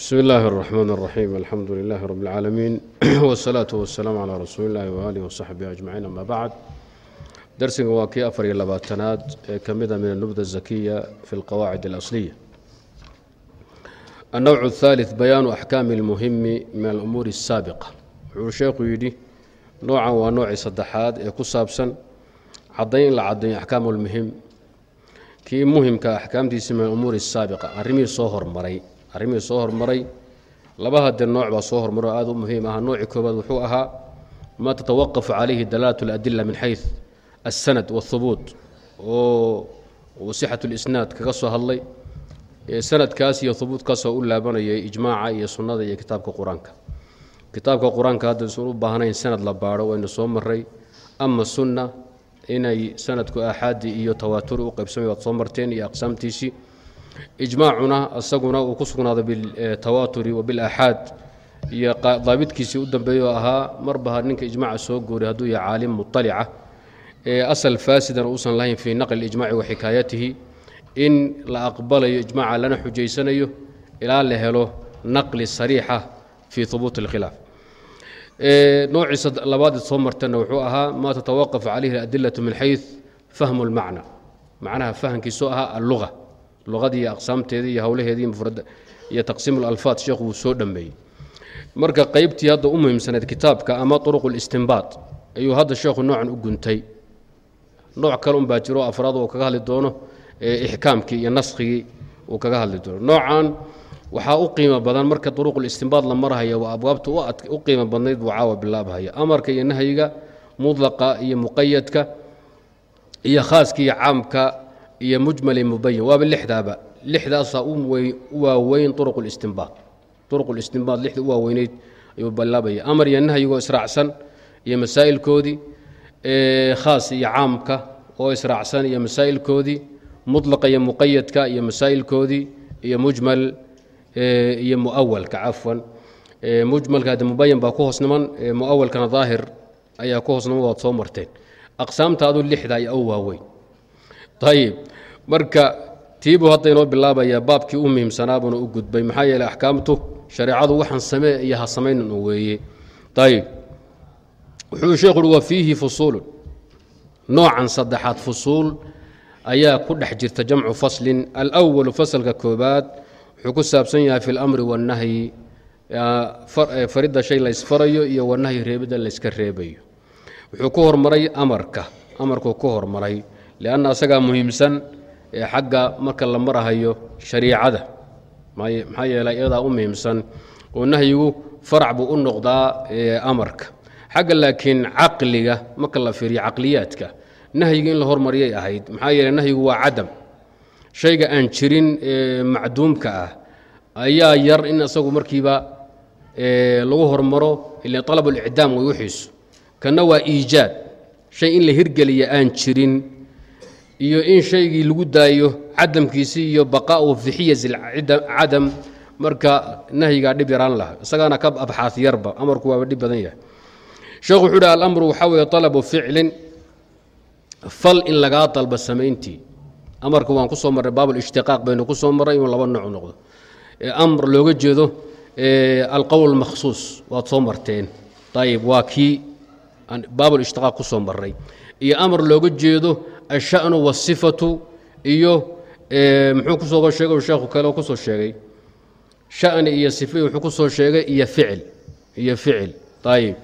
bsmi illaahi اraxmaan اraxiim alxamdu lilaahi rab اlcaalamiin wsalaatu wasalaamu calaa rasuuli illahi waaalih wasaxbihi ajmaciin ama bacd darsigan waa kii afar iyo labaatanaad ee ka mida min anubda zakiya fi اlqawaacid اlasliya annowc اthaaliث bayaanu axkaami اlmuhimi min alumuuri الsaabiqa wuxuu sheekhu yidhi noocan waa noocii saddexaad ee ku saabsan caddayn in la caddayo axkaam اlmuhim kii muhimka axkaamtiisi min alumuuri الsaabiqa arrimihii soo hormaray arrimihii soo hormaray laba hadee nooc baa soo hormaro aad u muhiim ah noocii koobaad wuxuu ahaa maa tatawaqafu calayhi dalaalat اladila min xayu alsanad wاthubuut oo sixat اlisnaad kaga soo hadlay sanadkaas iyo hubuutkaasoo u laabanayay ijmaaca iyo sunnada iyo kitaabka qur-aanka kitaabka qur-aanka hadda isun u baahnayn sanad la baadho waynu soo maray ama sunna inay sanadku aaxaadii iyo tawaaturi u qaybsamay waad soo marteen iyo aqsaamtiisii ijmaacuna isaguna uu ku sugnaado biltawaaturi wa bilaaxaad iyo daabidkiisii u dambeeya oo ahaa marba ninka ijmaaca soo gooray hadduu yahay caalim muطalica ee asal faasidan uusan lahayn fii naqli ijmaci wa xikaayatihi in la aqbalayo ijmaaca lana xujaysanayo ilaa la helo naqli sariixa fii hubuuti اlkhilaaf noociisa labaad soo martana wuxuu ahaa maa tatawaqaf calayhi aladilatu min xayu fahmu اlmacna macnaha fahamkiisoo ahaa alluga luqadii aqsaamteeda iyo hawlaheedii mufrad iyo taqsiim alfaad sheekhu wuu soo dhammeeyey. Marka qaybtii hadda u muhiimsanayd kitaabka ama uruq اlistinbaat ayuu hadda sheekhu noocan u guntay. Nooc kale unbaa jiro afraad oo kaga hadli doono exkaamkii iyo naskigii uu kaga hadli doono. Noocan waxaa u qiimo badan marka uruq اlistinbaat la marhaya waa abwaabta u qiimo badnayd buu caawa bilaabhaya amarka iyo nahyiga mudlaqa iyo muqayadka iyo khaaska iyo caamka iyo mujmali mubayin waaba lixdaaba. Lixdaasaa u waaweyn uruq اlistinbaad lixda u waaweyneyd ayuu bilaabaya amar iyo nahyigoo israacsan iyo masaa'ilkoodii khaas iyo caamka oo israacsan iyo masaa'ilkoodii mudlaqa iyo muqayadka iyo masaa'ilkoodii iyo mujmal iyo muawalka cafwan. Mujmalka hadde mubayan baa ku hoosniman muawalkana daahir ayaa ku hoosniman waad soo marteen. Aqsaamta adu lixda ayaa u waaweyn ayib marka tiibuu hadda inoo bilaabayaa baabkii u muhiimsanaabuuna u gudbay maxaa yeeley axkaamtu shareecadu waxaan samee iyo ha samaynan u weeye. Ayib wuxuu sheekhu uhi wa fiihi fusuulun. Noocan saddexaad fusuul ayaa ku dhex jirta jamcu faslin. Alwalu fasalka koobaad wuxuu ku saabsan yahay fi اlamri waاnnahyi faridda shay laysfarayo iyo wanahyi reebidda layska reebayo. Wuxuu ku hormaray amarka amarkuu ku hormaray lianna asagaa muhiimsan xagga marka la marahayo shariicada. Maxaa yeelay iyadaa u muhiimsan oo nahyigu farac buu u noqdaa amarka. Xagga laakiin caqliga marka la fiiriyo caqliyaadka nahyiga in la hormariyay ahayd maxaa yeele nahyigu waa cadam. Shayga aan jirin macduumka ah ayaa yar in isagu markiiba lagu hormaro ila alab اlicdaam kanna waa iijaad. Shay in la hirgeliya aan jirin iyo in shaygii lagu daayo cadamkiisii iyo baqaau fi xiyaz cadam marka nahyigaa dhib yaraan laha isagaana ka abxaas yarba amarku waaba dhib badan yahay. Sheekhu wuxuu hi alamru waxaa weeye alabu ficlin fal in lagaa dalba samayntii. Amarka waan ku soo marray baabulishtiqaaq baynu ku soo inuu laba nooc noqdo. Amr looga jeedo alqowl makhsuus waad soo marteen. Ayib waa kii baabulishtiqaaq ku soo marray. Iyo amar looga jeedo ashanu wasifatu iyo muxuu ku soo sheegay sheekhu kale oo ku soo sheegay shani iyo sife wuxuu ku soo sheegay iyo ficil iyo ficil ayib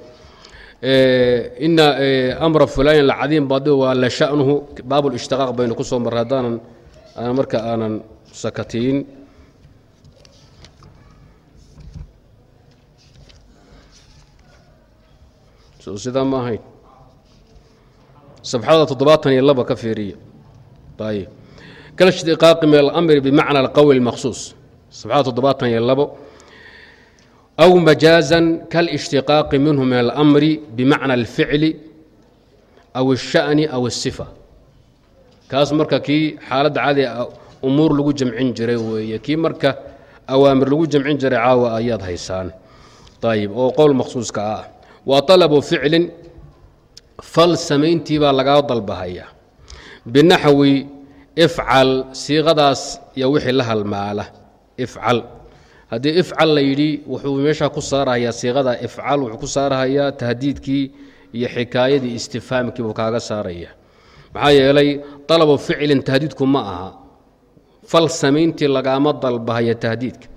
ina amra fulanin lacadiim baadi waa la shanuhu baabulishtiqaaq baynu ku soo haddaanan marka aanan sakatiin sidaa ma ahayn sabxada toddobaatan iyo laba ka fiiriya ayb kalishtiqaaqi min alamri bimacna alqowl اlmakhsuus sabxada toddobaatan iyo labo aw majaazan kalishtiqaaqi minhu min alamri bimacna alficli aw اsha'ni aw الsifa kaas marka kii xaaladda cadi umuur lagu jamcin jiray weeye kii marka awaamir lagu jamcin jiray caawa ayaad haysaan ayib oo qowl makhsuuska ah waa alabu ficlin fal samayntii baa lagaa dalbahaya. Binaxwi ifcal siiqadaas iyo wixii la halmaala. Ifcal. Haddii ifcal la yidhi wuxuu meeshaa ku saarahayaa siiqada ifcal wuxuu ku saarahayaa tahdiidkii iyo xikaayadii istifhaamkii buu kaaga saaraya. Maxaa yeelay dalabu ficlin tahdiidku ma aha. Fal samayntii lagaama dalbahaya tahdiidka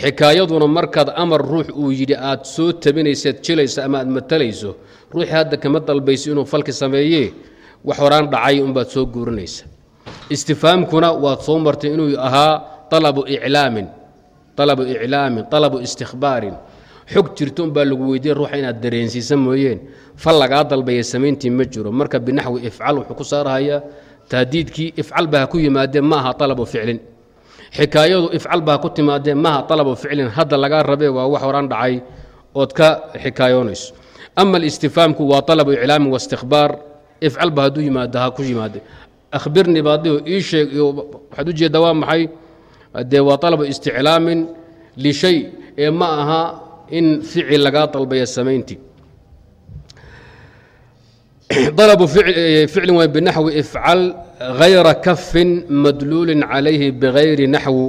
xikaayaduna markaad amar ruux uu yidhi aad soo tabinaysaad jilayso ama aad matalayso ruuxii hadda kama dalbayso inuu falki sameeyee? Wax horaan dhacay unbaad soo guurinaysa. Istifhaamkuna waad soo martay inuu ahaa alabu iclaamin alabu iclaamin alabu istikhbaarin xog jirto unbaa lagu weydiiya ruuxa inaad dareensiisa mooyeen. Fal lagaa dalbaya samayntii ma jiro. Marka binaxwi ifcal wuxuu ku saarahayaa tahdiidkii ifcal ba ha ku yimaadee ma aha alabu ficlin xikaayadu ifcal ba ha ku timaadee maaha alabu ficlin hadda lagaa rabee waa wax horaan dhacay ood ka xikaayoonayso. Ama alistifhaamku waa alabu iclaamin waistikbaar ifcal ba hadduu yimaado ha ku yimaade akhbirnii baadiho ii sheeg waxaad u jeeddaa waa maxay? Dee waa alabu isticlaamin lishay ee ma aha in ficil lagaa dalbaya samayntii alabu ficlin waa binaxwi ifcal hayra kafin madluulin calayhi bigayri naxwu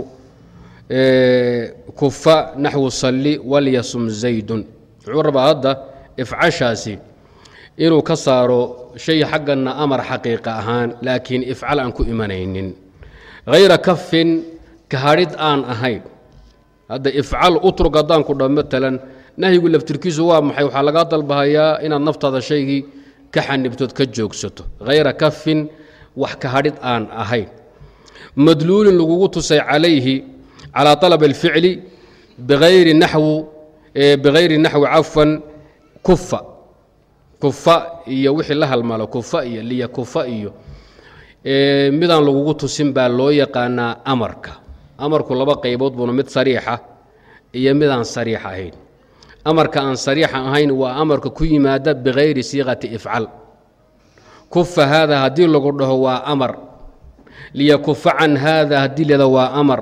kufa naxwu salli walyasum zaydun wuxuu rabaa hadda ifcashaasi inuu ka saaro shay xagganna amar xaqiiqa ahaan laakiin ifcal aan ku imanaynin hayra kafin kahadhid aan ahayn hadda ifcal utrug haddaan ku dha matalan nahyigu laftirkiisu waa maxay waxaa lagaa dalbahayaa inaad naftaada shaygii ka xanibtood ka joogsato hayra kafin wax kahadhid aan ahayn. Madluulin lagugu tusay calayhi calaa alab naxwu bigayri naxwi cafwan kufa kufa iyo wixii la halmalo kufa iyo liya kufa iyo midaan lagugu tusin baa loo yaqaanaa amarka. Amarku laba qaybood buuna mid sariixa iyo midaan sariix ahayn amarka aan sariixa ahayn waa amarka ku yimaada bikayri siiqati ifcal. Kufa haada haddii lagu dhaho waa amar. Liyakufa can haada haddii leeda waa amar.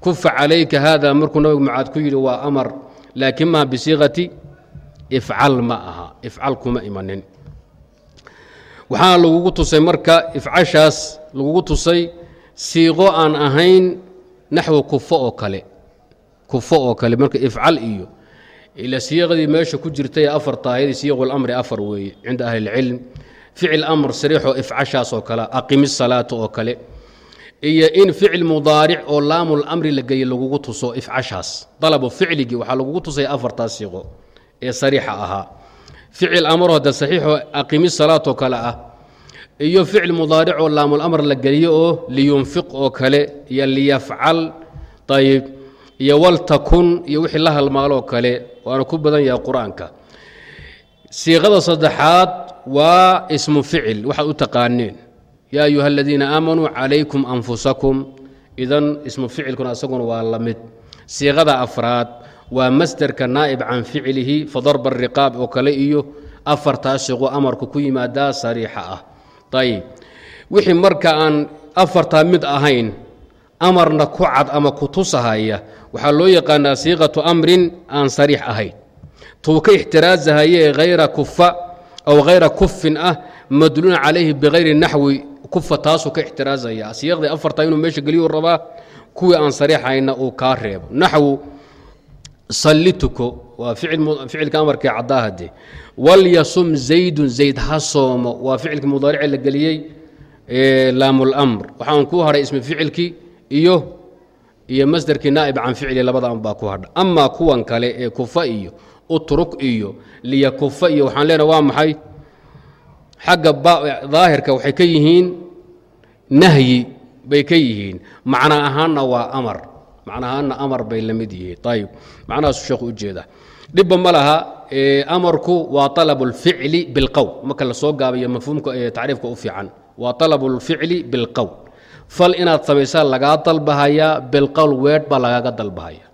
Kufa calayka haada markuu nabigu macaad ku yidhi waa amar. Laakiin maa bisiiqati ifcal ma aha. Ifcal kuma imanin. Waxaana lagugu tusay marka ifcashaas lagugu tusay siiqo aan ahayn naxwi kufo oo kale. Kufo oo kale marka ifcal iyo ila siiqadii meesha ku jirtay afarta ayadii siiqulamri afar weeye cinda ahli اlcilm ficil amr sariixoo ifcashaas oo kale aqimi salaata oo kale iyo in ficil mudaaric oo laamulamri la geeye lagugu tuso ifcashaas. Dalabu ficligii waxaa lagugu tusaya afartaas siiqo ee sariixa ahaa. Ficil amar hade saxiixoo aqimi salaat oo kale ah iyo ficil mudaaric oo laamulamr la geliyo oo liyunfiq oo kale iyo liyafcal. Ayib iyo waltakun iyo wixii la halmaaloo kale waana ku badan yahay qur'aanka. Siiqada saddexaad waa ismu ficil waxaad u taqaaneen. Yaa ayuha aladiina aamanuu calaykum anfusakum. Idan ismu ficilkuna isaguna waa la mid. Siiqada afraad waa masderka naa'ib can ficlihi fadarba ariqaab oo kale iyo afartaa siiqo amarku ku yimaadaa sariixa ah. Ayib wixii marka aan afartaa mid ahayn amarna ku cad ama ku tusahaya waxaa loo yaqaanaa siiqatu amrin aan sariix ahayn. Tuu ka ixtiraazahayee hayra kufa aw hayra kufin ah madluuna calayhi bikayri naxwi kufa taasuu ka ixtiraazaya. Siiqdii afartaa inuu meesha geliyuu rabaa kuwii aan sariixayna uu kaa reebo. Naxwu salli tuko waa ficilka amarkii caddaahade walyasum zaydun zayd ha soomo waa ficilkii mudaarice la geliyey laamulmr waxaan ku hadhay ismi ficilkii iyo iyo masderkii naa'ib can ficli labadaan baa ku hadha. Amaa kuwan kale ee kufa iyo utruk iyo liyakufa iyo waxaan leenaha waa maxay? Xagga daahirka waxay ka yihiin nahyi bay ka yihiin. Macna ahaanna waa amar. Macna ahaanna amar bay la mid yihiin. Ayib macnahaasu sheekhu ujeeda dhibba ma laha amarku waa alabu اlficli bilqowl marka la gaabayo mafhuumka tacriifka u fiican waa alabu اlficli bilqowl fal inaad samaysaa lagaa dalbahayaa bilqowl weedh baa lagaaga dalbahaya.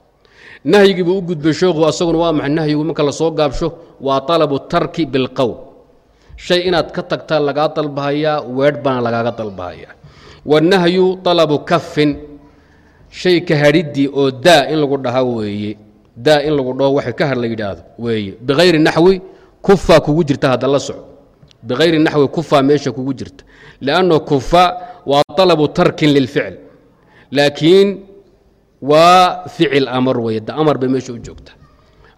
Nahyigii buu u gudbay sheekhu asaguna waa maxay nahyigu marka la soo gaabsho? Waa alabu tarki bilqowl shay inaad ka tagtaa lagaa dalbahayaa weedh baana lagaaga dalbahayaa wanahyu alabu kafin shay ka hadhiddii oo daa in lagu dhaha weeye. Daa in lagu dhaho waxay ka har la yidhaahdo weeye. Bikayri naxwi kufaa kugu jirta hadda la soco. Bikayri naxwi kufaa meesha kugu jirta. Lianno kufa waa alabu tarkin lilficl laakiin waa ficil amar weye da amar bay meesha u joogta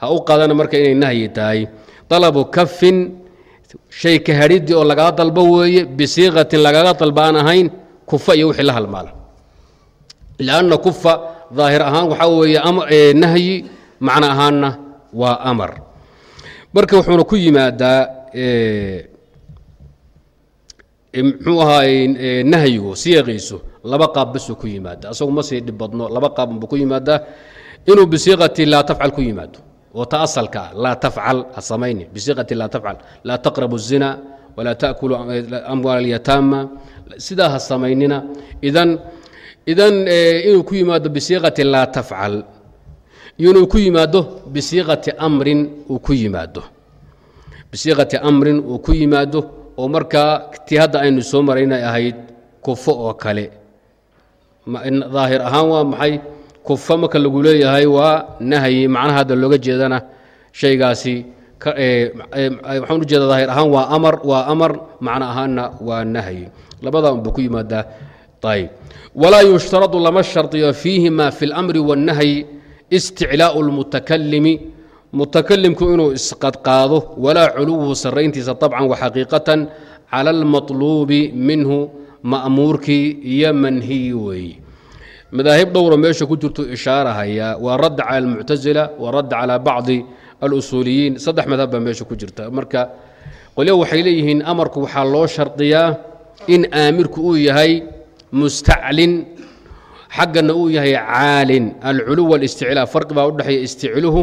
ha u qaadana marka inay nahyi tahay. Dalabu kafin shay ka hadhidii oo lagaga dalbo weeye bisiiqatin lagaga dalba aan ahayn kufa iyo wixii la halmaala lanna kufa daahir ahaan waxaa weeye nahyi macno ahaanna waa amar. Marka wuxuuna ku yimaadaa muxuu ahaay nahyigu siiqiisu laba qaab basuu ku yimaada asagu ma sii dhib badno laba qaabunbuu ku yimaadaa inuu bisiiqati laa tafcal ku yimaado oo ta asalka ah laa tafcal ha samayni bisiiqati laa tafcal laa taqrabu الzina walaa taأkulu amwaal اlyataama sidaa ha samaynina idan idan inuu ku yimaado bisiiqati laa tafcal iyo inuu ku yimaado bisiiqati amrin uu ku yimaado bisiiqati amrin uu ku yimaado oo markaa tii hadda aynu soo maraynay ahayd kufo oo kale daahir ahaan waa maxay kufa marka lagu leeyahay waa nahyi macnaha hadda looga jeedana shaygaasi waxaan u jeeda daahir ahaan waa amar waa amar macno ahaanna waa nahyi labadaa unbuu ku yimaadaa ayb walaa yushtaradu lama shardiyo fiihima fi اlamri wاnnahyi isticlaau اlmutakalimi mutakalimku inuu isqadqaado walaa culuwuhu sarrayntiisa طabcan waxaqiiqatan cala اlmaطluubi minhu ma'muurkii iyo manhiyi weeye madaahib dhowra meesha ku jirtu ishaarahaya waa radd cala almuctasila waa radd calaa bacdi alusuuliyiin saddex madhab baa meesha ku jirta marka qolyo waxay leeyihiin amarku waxaa loo shardiyaa in aamirku uu yahay mustaclin xaggana uu yahay caalin alculuw walisticlaa farqi baa udhexeeya isticluhu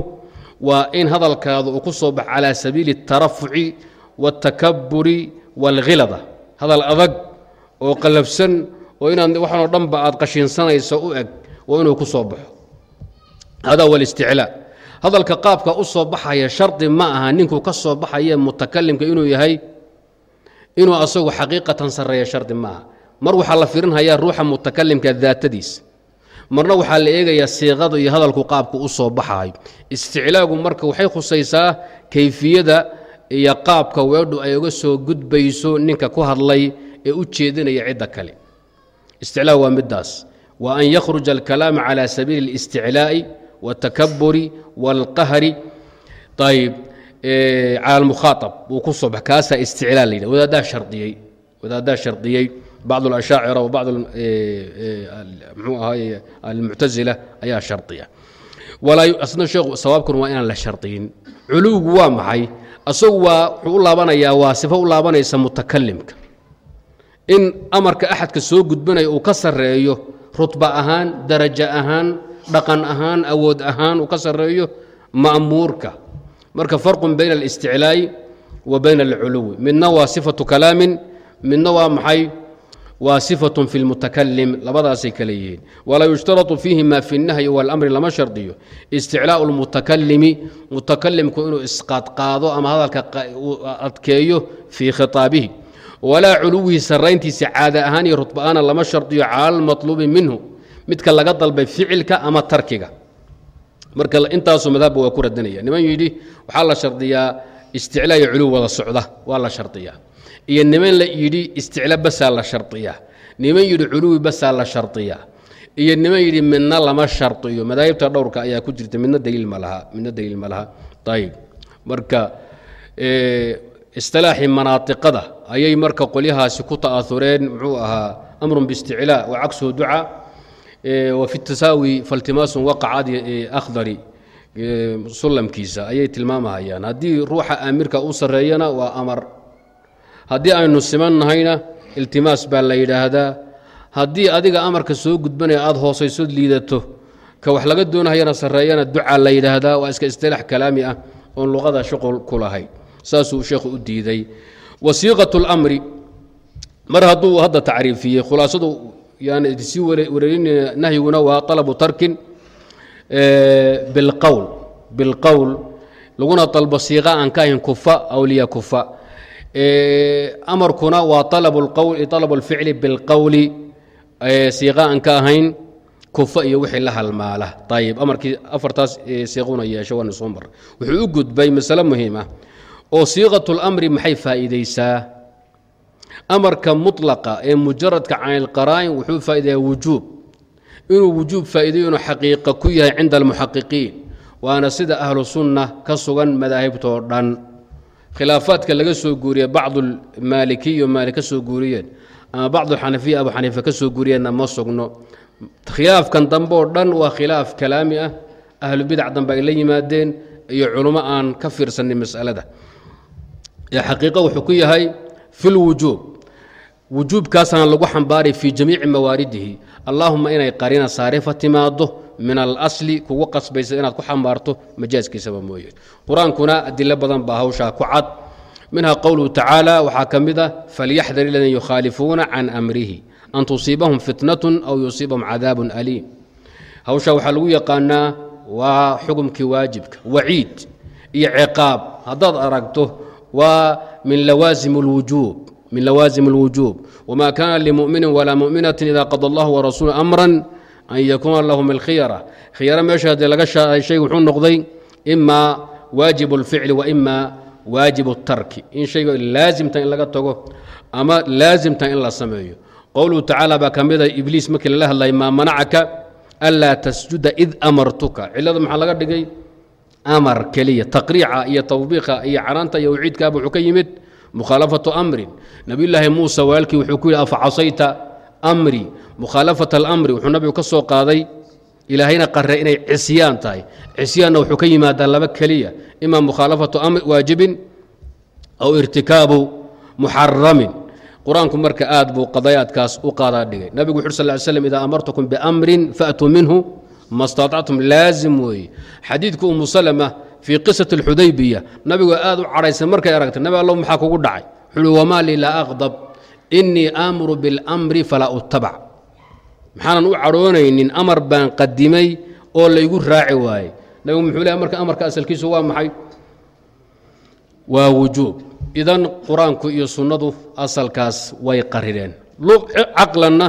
waa in hadalkaadu uu ku soo bax calaa sabiili اtarafuci wاltakaburi wاlkhilada hadal adag oo qalafsan oo inaad waxaanoo dhanba aad qashiinsanayso u eg waa inuu ku soo baxo hada huwa اlisticlaa hadalka qaabka u soo baxaya shardi ma aha ninkuu ka soo baxaye mutakalimka inuu yahay inuu asagu xaqiiqatan sarreeya shardi ma aha mar waxaa la firinhayaa ruuxa mutakalimka daatadiis marna waxaa la eegayaa siiqada iyo hadalku qaabku u soo baxayo isticlaagu marka waxay khusaysaa kayfiyada iyo qaabka weedhu ay uga soo gudbayso ninka ku hadlay ee u jeedinaya cidda kale isticlaag waa middaas waa an yakhruja alkalaama cala sabiili اlisticlaa'i wاtakaburi wاlqahri ayb cala almukhaaab wuu ku soo bax kaasaa isticlaa la yidhah wadaaddaa shardiyey wadaaddaa shardiyey bacd اlashaacira wa bacd mxuu ahaay almuctasila ayaa shardiya asna sheekhu sawaabkuna waa inaan la shardiyin culuwgu waa maxay asagu waa wuxuu u laabanayaa waa sifo u laabanaysa mutakalimka in amarka axadka soo gudbanaya uu ka sarreeyo rutba ahaan darajo ahaan dhaqan ahaan awood ahaan uu ka sarreeyo ma'muurka marka farqun bayna اlisticlaa'i wa bayna alculuwi midna waa sifatu kalaamin midna waa maxay waa sifatun fi lmutakalim labadaasay kale yihiin walaa yushtaratu fiihima fi اnnahyi waاlamri lama shardiyo isticlaau اlmutakalimi mutakalimku inuu isqaadqaado ama hadalka adkeeyo fii khitaabihi walaa culuwihi sarrayntiisa caada ahaan iyo rutba'aana lama shardiyo cala almatluubi minhu midka laga dalbay ficilka ama tarkiga marka intaasu madhabba waa ku radinaya niman yidhi waxaa la shardiyaa isticlaa iyo culuw wada socda waa la shardiyaa iyo niman la yidhi isticla basaa la shardiyaa niman yidhi culuwi basaa la shardiyaa iyo niman yidhi midna lama shardiyo madaahibta dhowrka ayaa ku jirta midna daliil ma laha midna daliil ma laha. Ayib marka istilaaxii manaatiqada ayay marka qolyahaasi ku ta'aureen muxuu ahaa amrun biisticlaa wa cagsuhu duca wa fi tasaawi faltimaasun waqacad akhdari sullamkiisa ayay tilmaamahayaan. Haddii ruuxa aamirka u sarreeyana waa amar haddii aynu simannahayna iltimaas baa la yidhaahdaa haddii adiga amarka soo gudbanaya aada hoosayso liidato ka wax laga doonahayana sarreeyana ducaa la yidhaahdaa waa iska istilaax kalaami ah oon luqada shuqul ku lahayn saasuu sheekhu u diiday. Wasiiqat اlamri mar hadduu hadda tacriifiyey khulaasadu yaan sii wareerinayna nahyiguna waa طalabu tarkin bilqowl bilqowl laguna dalbo siiqa aan ka ahayn kufa awliya kufa amarkuna waa alab اlqowl alab اlficli bilqowli siiqa aan ka ahayn kufa iyo wixii la halmaala ayib amarkii afartaas siiquna yeesho waana soo mar wuxuu u gudbay masale muhiim ah oo siiqat اlamri maxay faa'iidaysaa amarka mutlaqa ee mujaradka can ilqaraa'in wuxuu faa'idayaa wujuub inuu wujuub faa'iidayo inuu xaqiiqa ku yahay cinda almuxaqiqiin waana sida ahlu sunna ka sugan madaahibtoo dhan khilaafaadka laga soo guuriye bacdulmaalikiyo maali ka soo guuriyeen ama bacdulxanafiya abu xaniifa ka soo guuriyeenna ma sugno. Khilaafkan dambe oo dhan waa khilaaf kalaami ah. Ahlubidac dambe ay la yimaadeen iyo culummo aan ka fiirsanin masalada. Ee xaqiiqo wuxuu ku yahay fi lwujuub wujuubkaasana lagu xambaaray fii jamiici mawaaridihi. Allaahuma inay qarina saarifa timaado min alasli kugu qasbaysa inaad ku xambaarto majaaskiisaba mooye. Qur'aankuna adilo badan baa hawshaa ku cad. Minha qowluhu tacaala waxaa ka mid ah falyaxdar aladiina yukhaalifuuna can amrihi an tusiibahum fitnatun aw yusiibahum cadaabun aliim. Hawshaa waxaa lagu yaqaanaa waa xukumkii waajibka waciid iyo ciqaab. Haddaad aragto waa min lawaasim اlwujuub min lawaasim اlwujuub wma kana limuminin walaa muminatin ida qada allahu warasuulu amran an yakuuna lahum alkhiyara khiyaro meesha haddii laga shaahay shay wuxuu noqday imaa waajib اlficli wa ima waajib اtarki in shayga laasimta in laga tago ama laasimta in la sameeyo qowluhu tacaala baa ka mida ibliis markii lala hadlay maa manacaka anlaa tasjuda id amartuka cilada maxaa laga dhigay amar keliya taqriica iyo tawbiiqa iyo canaanta iyo wciidkaaba wuxuu ka yimid mukhaalafatu amrin nabiyulaahi muusa walaalkii wuxuu ku yidhi afa casayta amri mukhaalafat wuxuu nabigu ka soo qaaday ilaahayna qare inay cisyaan tahay cisyaanna wuxuu ka yimaadaa laba keliya ima mukhaalafatu waajibin aw irtikaabu muxaramin qur'aanku marka aad buu qadayaadkaas u qaadaa dhigay nabigu wuxu sal slam idaa amartukum biamrin faatuu minhu ma staactum laazim weeye xadiidku umu salama fii qisati alxudaybiya nabigu aad u cadhaysan markay aragtay nabi allow maxaa kugu dhacay? Wuxuuhi wamaa lii laa aqdab innii aamuru biاlamri falaa utabac maxaanan u cadhoonaynin amar baan qadimay oo laygu raaci waayey. Nabigu muxuu leehay marka amarka asalkiisu waa maxay? Waa wujuub. Idan qur'aanku iyo sunnadu asalkaas way qarireen. Caqlanna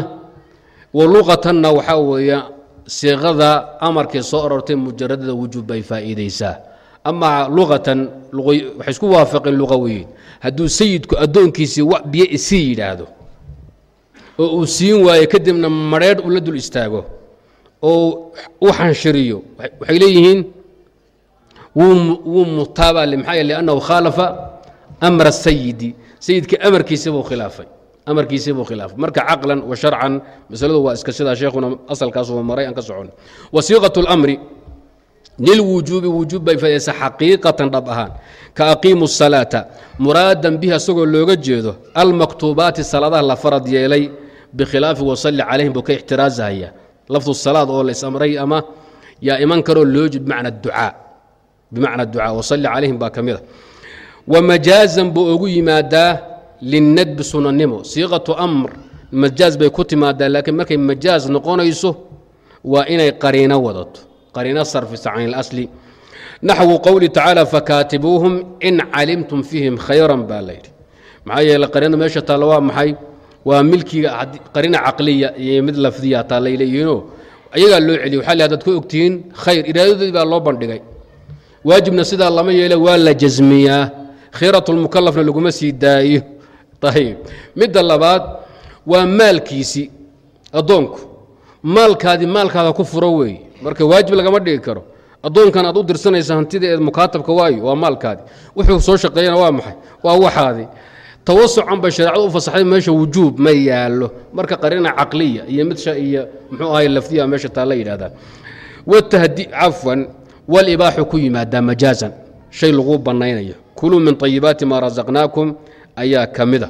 wa luqatanna waxaa weeye siiqada amarkii soo arortay mujaradada wujuub bay faa'iidaysaa amaa luqatan waxay isku waafaqeen luqawiyiin hadduu sayidku addoonkiisii biyo isii yidhaahdo oo uu siin waayo kadibna madheedh ula dul istaago oo u xanshiriyo waxay leeyihiin wuu mutaabale maxaa yeele annahu khaalafa amra sayidi. Sayidka amarkiisi buu khilaafay amarkiisii buu khilaafay. Marka caqlan wa sharcan masaladu waa iska sidaa sheekhuna asalkaasuu maray aan ka socon. Wasiiqatu اlamri lilwujuubi wujuub bay fadaysa xaqiiqatan dhab ahaan ka aqiimu الsalaata muraadan bihi asagoo looga jeedo almaktuubaati salaadaha la farad yeelay bikhilaafi wasalli calayhim buu ka ixtiraazahaya lafdu salaad oo la ama yaa iman karoo bimacna ducaa bimacna ducaa wasalli calayhim baa ka mid a wamajaazan buu ugu yimaadaa linnadbi sunanimo siiqatu amr majaaz bay ku timaadaa laakiin markay majaaz noqonayso waa inay qariino wadato qariino sarfisa can ilasli naxwu qowli tacaala fakaatibuuhum in calimtum fiihim khayran baa layidhi maxaa yeele qariinada meesha taalla waa maxay? Waa milkiga qariina caqliya iyo mid lafdiya taallay leeyihiinoo ayagaa loo celiy waxaa le hadaad ku ogtihiin khayr iraadadoodii baa loo bandhigay. Waajibna sidaa lama yeele waa la jasmiyaa khiiratulmukalafna laguma sii daayo. Ayib midda labaad waa maalkiisii addoonku. Maalkaadii maalkaada ku furo weeye marka waajib lagama dhigi karo. Addoonkan aad u dirsanaysa hantida eed mukaatabka waayo waa maalkaadi. Wuxuu soo shaqeeyana waa maxay? Waa waxaadi. Tawasucan bay shareecadu u fasaxday meesha wujuub ma yaallo. Marka qariina caqliya iyo midsha iyo muxuu ahay lafdiya meesha taalla yidhahdaan watahdi cafwan walibaaxu ku yimaadaa majaazan. Shay laguu bannaynayo. Kuluu min ayibaati maa rasaqnaakum ayaa ka mida.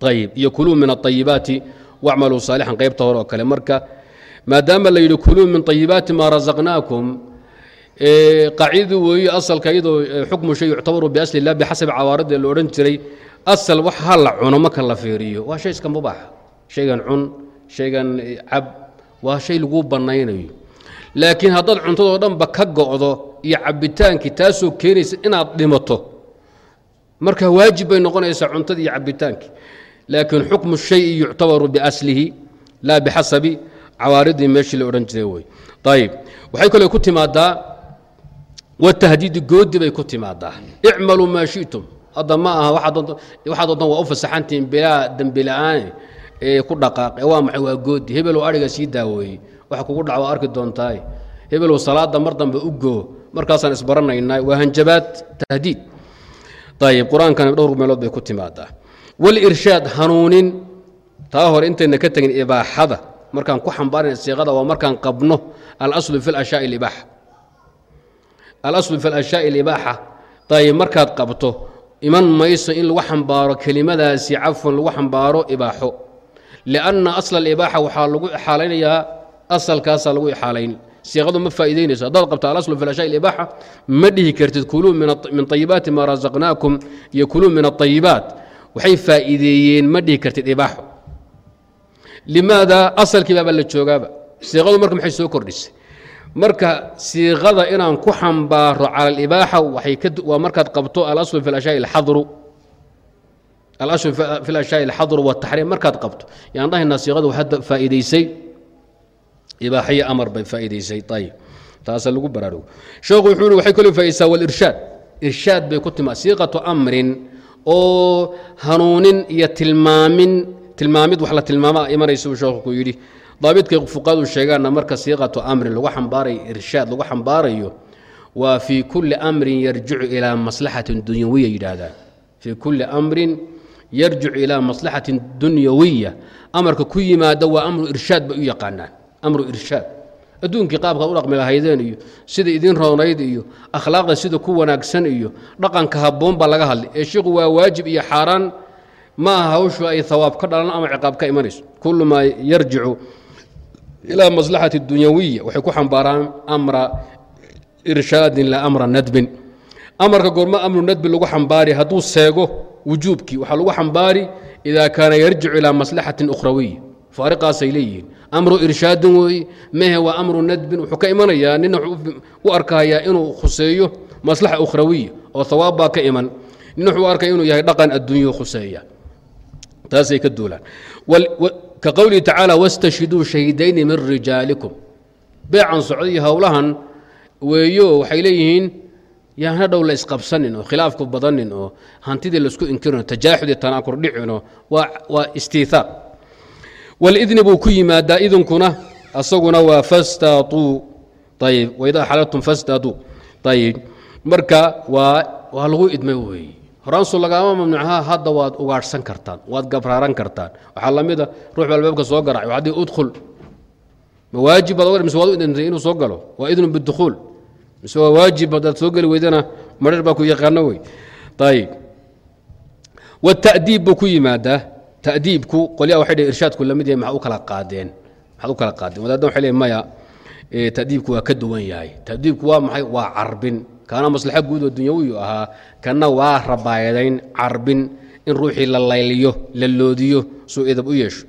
Ayib iyo kuluu min aayibaati wacmaluu saalixan qaybta hore oo kale. Marka maadaama la yidhi kuluu min ayibaati maa rasaqnaakum qaacidadu weeye asalka iyadoo xukmu shay yuctabaru biasli lah bixasabi cawaaridda la odhan jiray asal wax ha la cuno marka la fiiriyo waa shay iska mubaaxa shaygan cun shaygan cab waa shay laguu bannaynayo laakiin haddaad cuntadoo dhanba ka go'do iyo cabbitaankii taasoo keenaysa inaad dhimato. Marka waajib bay noqonaysaa cuntadii iyo cabbitaankii. Laakiin xukmu shayi yuctabaru biaslihi laa bixasabi cawaaridii meeshii la odhan jiray wey ayib waxay kaloo ku timaadaa watahdiidi goodi bay ku timaadaa. Icmaluu maa shi'tum. Hadda ma aha waxaad doontan waa u fasaxantihiin bilaa dembi la'aane ee ku dhaqaaq ee waa maxay? Waa goodi. Hebelow adhiga sii daaweeyey waxa kugu dhac waa arki doontaaye hebelow salaada mar dambe u goo. Markaasaan isbaranaynaa waa hanjabaad tahdiid. Ayib qur'aankana dhowr meelood bay ku timaadaa. Walirshaad hanuunin. Taa hore intayna ka tegin ibaaxada markaan ku xambaarana siiqada waa markaan qabno alaslu fi lashyaai libaaxa. Alaslu fi lashyaai libaaxa ayib markaad qabto iman mayso in lagu xambaaro kelimadaasi cafwan lagu xambaaro ibaaxo. Lianna asla alibaaxa waxaa lagu ixaalaynayaa asalkaasaa lagu ixaalayn. Siiqadu ma faa'iidaynayso haddaad qabto alaslu fi ashyaa ibaaxa ma dhihi kartid kuluu min ayibaati maa rasaqnaakum iyo kuluu min aayibaat waxay faa'iideeyeen ma dhihi kartid ibaaxo limaada asalkii baaba la joogaaba. Siiqadu marka maxay soo kordhisay? Marka siiqada inaan ku xambaaro cala alibaaxa waxay waa markaad qabto alaslu fi ashyaa alxadru. Alaslu fi ashyaa alxadru wataxriim markaad qabto. Yaan dhahaynaa siiqadu waxaad faa'iidaysay. Ibaaxaya amar bay faa'iidaysay. Ayib taasa lagu baraarugo. Sheekhu wuxuu yihi waxay kaloo faa'iidaysaa walirshaad irshaad. Bay ku timaa siiqatu amrin oo hanuunin iyo tilmaamin tilmaamid wax la tilmaama imanaysa uu sheekhu ku yidhi daabidkay fuqadu sheegaanna marka siiqatu amrin lagu xambaarayo irshaad lagu xambaarayo waa fii kulli amrin yarjicu ilaa maslaxatin dunyawiya yidhaahdaan fii kulli amrin yarjicu ilaa maslaxatin dunyawiya. Amarka ku yimaada waa amru irshaad bay u yaqaanaan amru irshaad. Adduunkii qaabkaad u dhaqmi lahaydeen iyo sida idin roonayd iyo akhlaaqda sida ku wanaagsan iyo dhaqanka habboon baa laga hadlay. Ee shiiku waa waajib iyo xaaraan ma aha hawshu ay hawaab ka dhalan ama ciqaab ka imanayso. Kullu maa yarjicu ilaa maslaxati dunyawiya. Waxay ku xambaaraan amra irshaadin la amra nadbin. Amarka goorma amru nadbin lagu xambaari hadduu seego wujuubkii. Waxaa lagu xambaari idaa kaana yarjicu ilaa maslaxatin ukhrawiya. Faariqaasay leeyihiin. Amru irshaadin weeye mehe waa amru nadbin. Wuxuu ka imanayaa nina u arkayaa inuu khuseeyo maslaxa ukhrawiya oo hawaab baa ka iman. Nina wuxuu u arkaya inuu yahay dhaqan adduunyo khuseeya taasay ka duulaan. Ka qowlihi tacaala wastashhiduu shahidayni min rijaalikum. Beecan socday howlahan weeyo waxay leeyihiin yaan hadhow la isqabsanin oo khilaafku badanin oo hantidii la isku inkirin tajaaxud iyo tanaakur dhicino waa istiihaaq walidni buu ku yimaadaa idinkuna asaguna waa fastaatuu ayib waidaa xalaltum fastaatuu ayib marka waa waa lagu idmay weeye horaansu lagaama mamnuucaha hadda waad ugaadhsan kartaan waad gabraaran kartaan. Waxaa la mid a ruux ba albaabka soo garacay haddii udkhul ma waajib baad oga mise waad u idintay inuu soo galo? Waa idnu bidukhuul mise waa waajib haddaad soo geli weydana mareer baa ku yaqaano wey. Ayib wata'diib buu ku yimaadaa. Tadiibku qolyaa waxay dhn irshaadku la mid yahay maxaa u kala qaadeen? Maxaad u kala qaadeen? Wadaadna waxay leeyihiin maya tadiibku waa ka duwan yahay. Tadiibku waa maxay? Waa carbin kaana maslaxa guud oo dunyawiyu ahaa kana waa rabaayadayn carbin in ruuxii la layliyo la loodiyo suu idab u yeesho.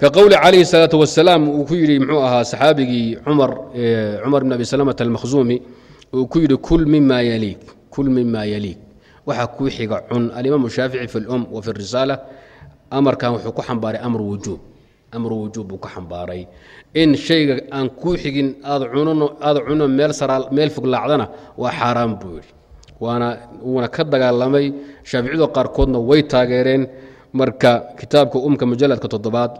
Ka qowli calayhi salaatu wasalaam uu ku yidhi muxuu ahaa saxaabigii cumar cumar bn abi salamata almakhzuumi uu ku yidhi kul mima yaliik kul mima yaliik. Waxa kuu xiga cun alimaamu shaafici fi lum wa fi risaala amarkan wuxuu ku xambaaray amr wujuub amru wujuub buu ku xambaaray. In shayga aan kuu xigin aad cuno aad cuno meel foglaacdana waa xaaraan buu yidhi. Waana wuuna ka dagaalamay shaaficiyada qaarkoodna way taageereen. Marka kitaabka umka mujaladka toddobaad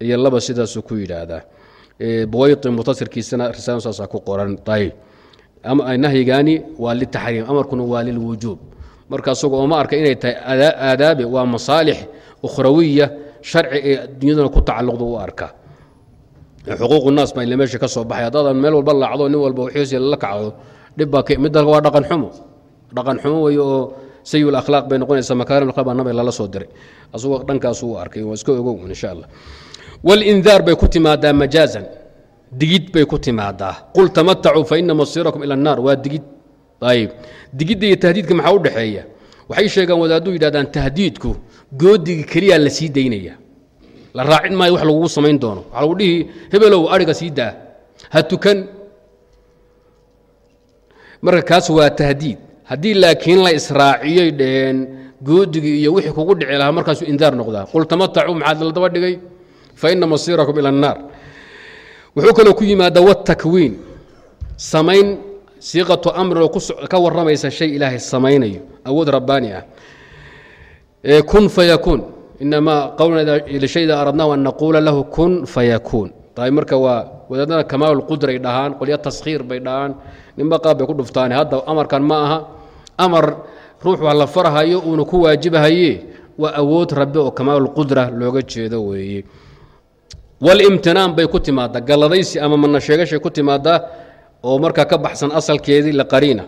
iyo laba sidaasuu ku yidhaahdaa. Buwayti mutasirkiisana risaalo saasaa ku qoran. Ayb nahyigaani waa litaxriim amarkuna waa lilwujuub marka ooma arka inay tahay aadaabe waa masaalix ukhrawiya sharci ee dunyaduna ku tacalluqda u arka. Xuquuqu naas baa ila meesha ka soo baxay. Haddaadan meel walba laacdo nin walba xiis la kacdo. Dhib baa midda waa dhaqan xumo. Dhaqan xumo wey oo sayul akhlaaq bay noqonaysaa makaarim akhlaaq baa nabiga lala soo diray. Asagoo dhankaas uu arkay waa iska ogow insha allah. Walindaar bay ku timaadaa majaazan digid bay ku timaadaa. Qul tamatacuu fa ina masirakum ila annaar. Waa digid. Ayib. Digidda iyo tahdiidka maxaa u dhexeeya waxay sheegaan wadaaddu yidhahdaan tahdiidku goodiga keliyaa la sii daynaya. La raacin maayo wax lagugu samayn doono. Waxaa lagu dhihi hebelow adhiga sii daa. Ha tukan. Marka kaas waa tahdiid. Haddii laakiin la israaciyay dhaheen goodigii iyo wixii kugu dhici lahaa markaasuu indaar noqdaa. Qul tamatacuu maxaad la daba dhigay? Fa ina masiirakum ila annaar wuxuu kaloo ku yimaadaa watakwiin samayn siiqatu amrin oo ka warramaysa shay ilaahay samaynayo. Awood rabbaani ah kun fayakuun inamaa qowlna lishay ida aradnahu an naquula lahu kun fayakuun tahay marka waa wadaadada kamaal qudray dhahaan qolya taskhiir bay dhahaan ninba qaab bay ku dhuftaan hadda amarkan ma aha. Amar ruux wax la farhayo uuna ku waajibahaye waa awood rabbi oo kamaal qudra looga jeedo weeye. Walimtinaan bay ku timaadaa galladaysi ama mana ku timaadaa oo markaa ka baxsan asalkeedii laqariina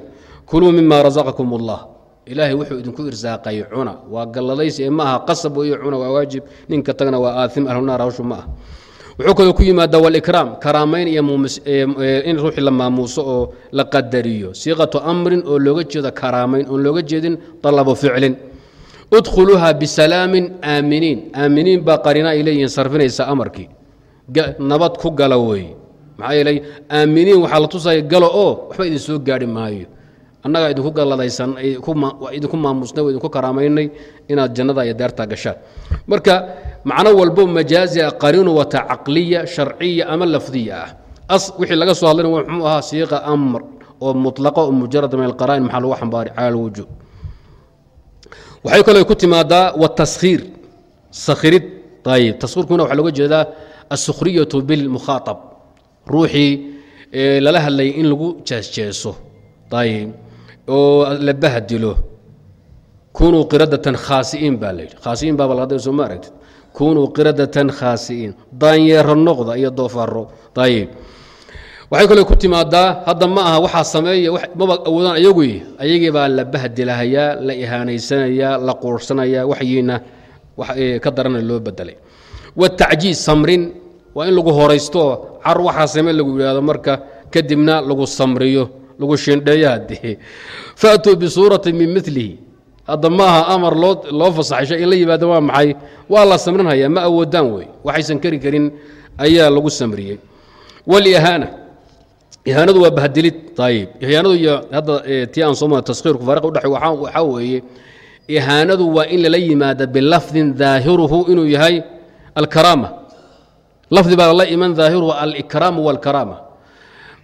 kuluu mima rasaqakum allah ilaahay wuxuu idinku irsaaqay cuna. Waa galladaysi ee ma qasab weeye cuna waa waajib. Ninka tagna waa aaim ahlunaar hawshu ma ah wuxuu kaloo ku yimaadaa walikraam karaamayn iyo in ruuxii la maamuuso oo la qadariyo. Siiqatu amrin oo looga jeedo karaamayn oon looga jeedin dalabo ficlin. Udkhuluuha bisalaamin aaminiin. Aaminiin baa qarina ay sarfinaysa amarkii nabad ku gala weeye. Maxaa yeelay aaminiin waxaa la tusaya galo oo waxba idin soo gaari maayo annagaa idinku galladaysan idinku maamusnay idinku karaamaynay inaad jannada iyo daartaa gashaan. Marka macno walbo majaazia qariinu wata caqliya sharciya ama lafdiya ah. Wixii laga soo hadlayna muxuu ahaa siiqa amr oo mutlaqa oo mujarada min alqaraa'in maxaa lagu xambaari cala alwujuub waxay kaloo ku timaadaa wataskhiir sakhirid ayib taskhiirkuna waxaa looga jeedaa asukhriyatu bilmukhaaab ruuxii lala hadlayay in lagu jeesjeeso ayib oo la bahdilo kunuu qiradatan khaasi'iin baa layidhi khaasi'iin baaba laga soo ma aragtid. Kunuu qiradatan khaasi'iin. Daanyeero noqda iyo doofaro ayib waxay kaloo ku timaadaa hadda ma aha waxaa sameeya maba awoodaan ayaguy ayagii baa la bahdilahayaa la ihaanaysanayaa la quursanayaa waxyiina ka darana loo bedelay watacjiiz samrin waa in lagu horaysto car waxaa samee lagu yidhaahdo marka kadibna lagu samriyo lagu shindheeyo haddee faatuu bisuurati min milihi hadda ma aha amar loo fasaxay shay in la yimaado waa maxay? Waa la samrinhayaa ma awoodaan wey waxaysan kari karin ayaa lagu samriyey. Walihaana ihaanadu waa bahdilid. Ayib ihaanadu iyo hadda tii aan soo mara taskhiirku faariq udhex waxaa weeye ihaanadu waa in lala yimaada bilafdin daahiruhu inuu yahay alkaraama. Lafdi baa la iman daahiruhu alikraamu walkaraama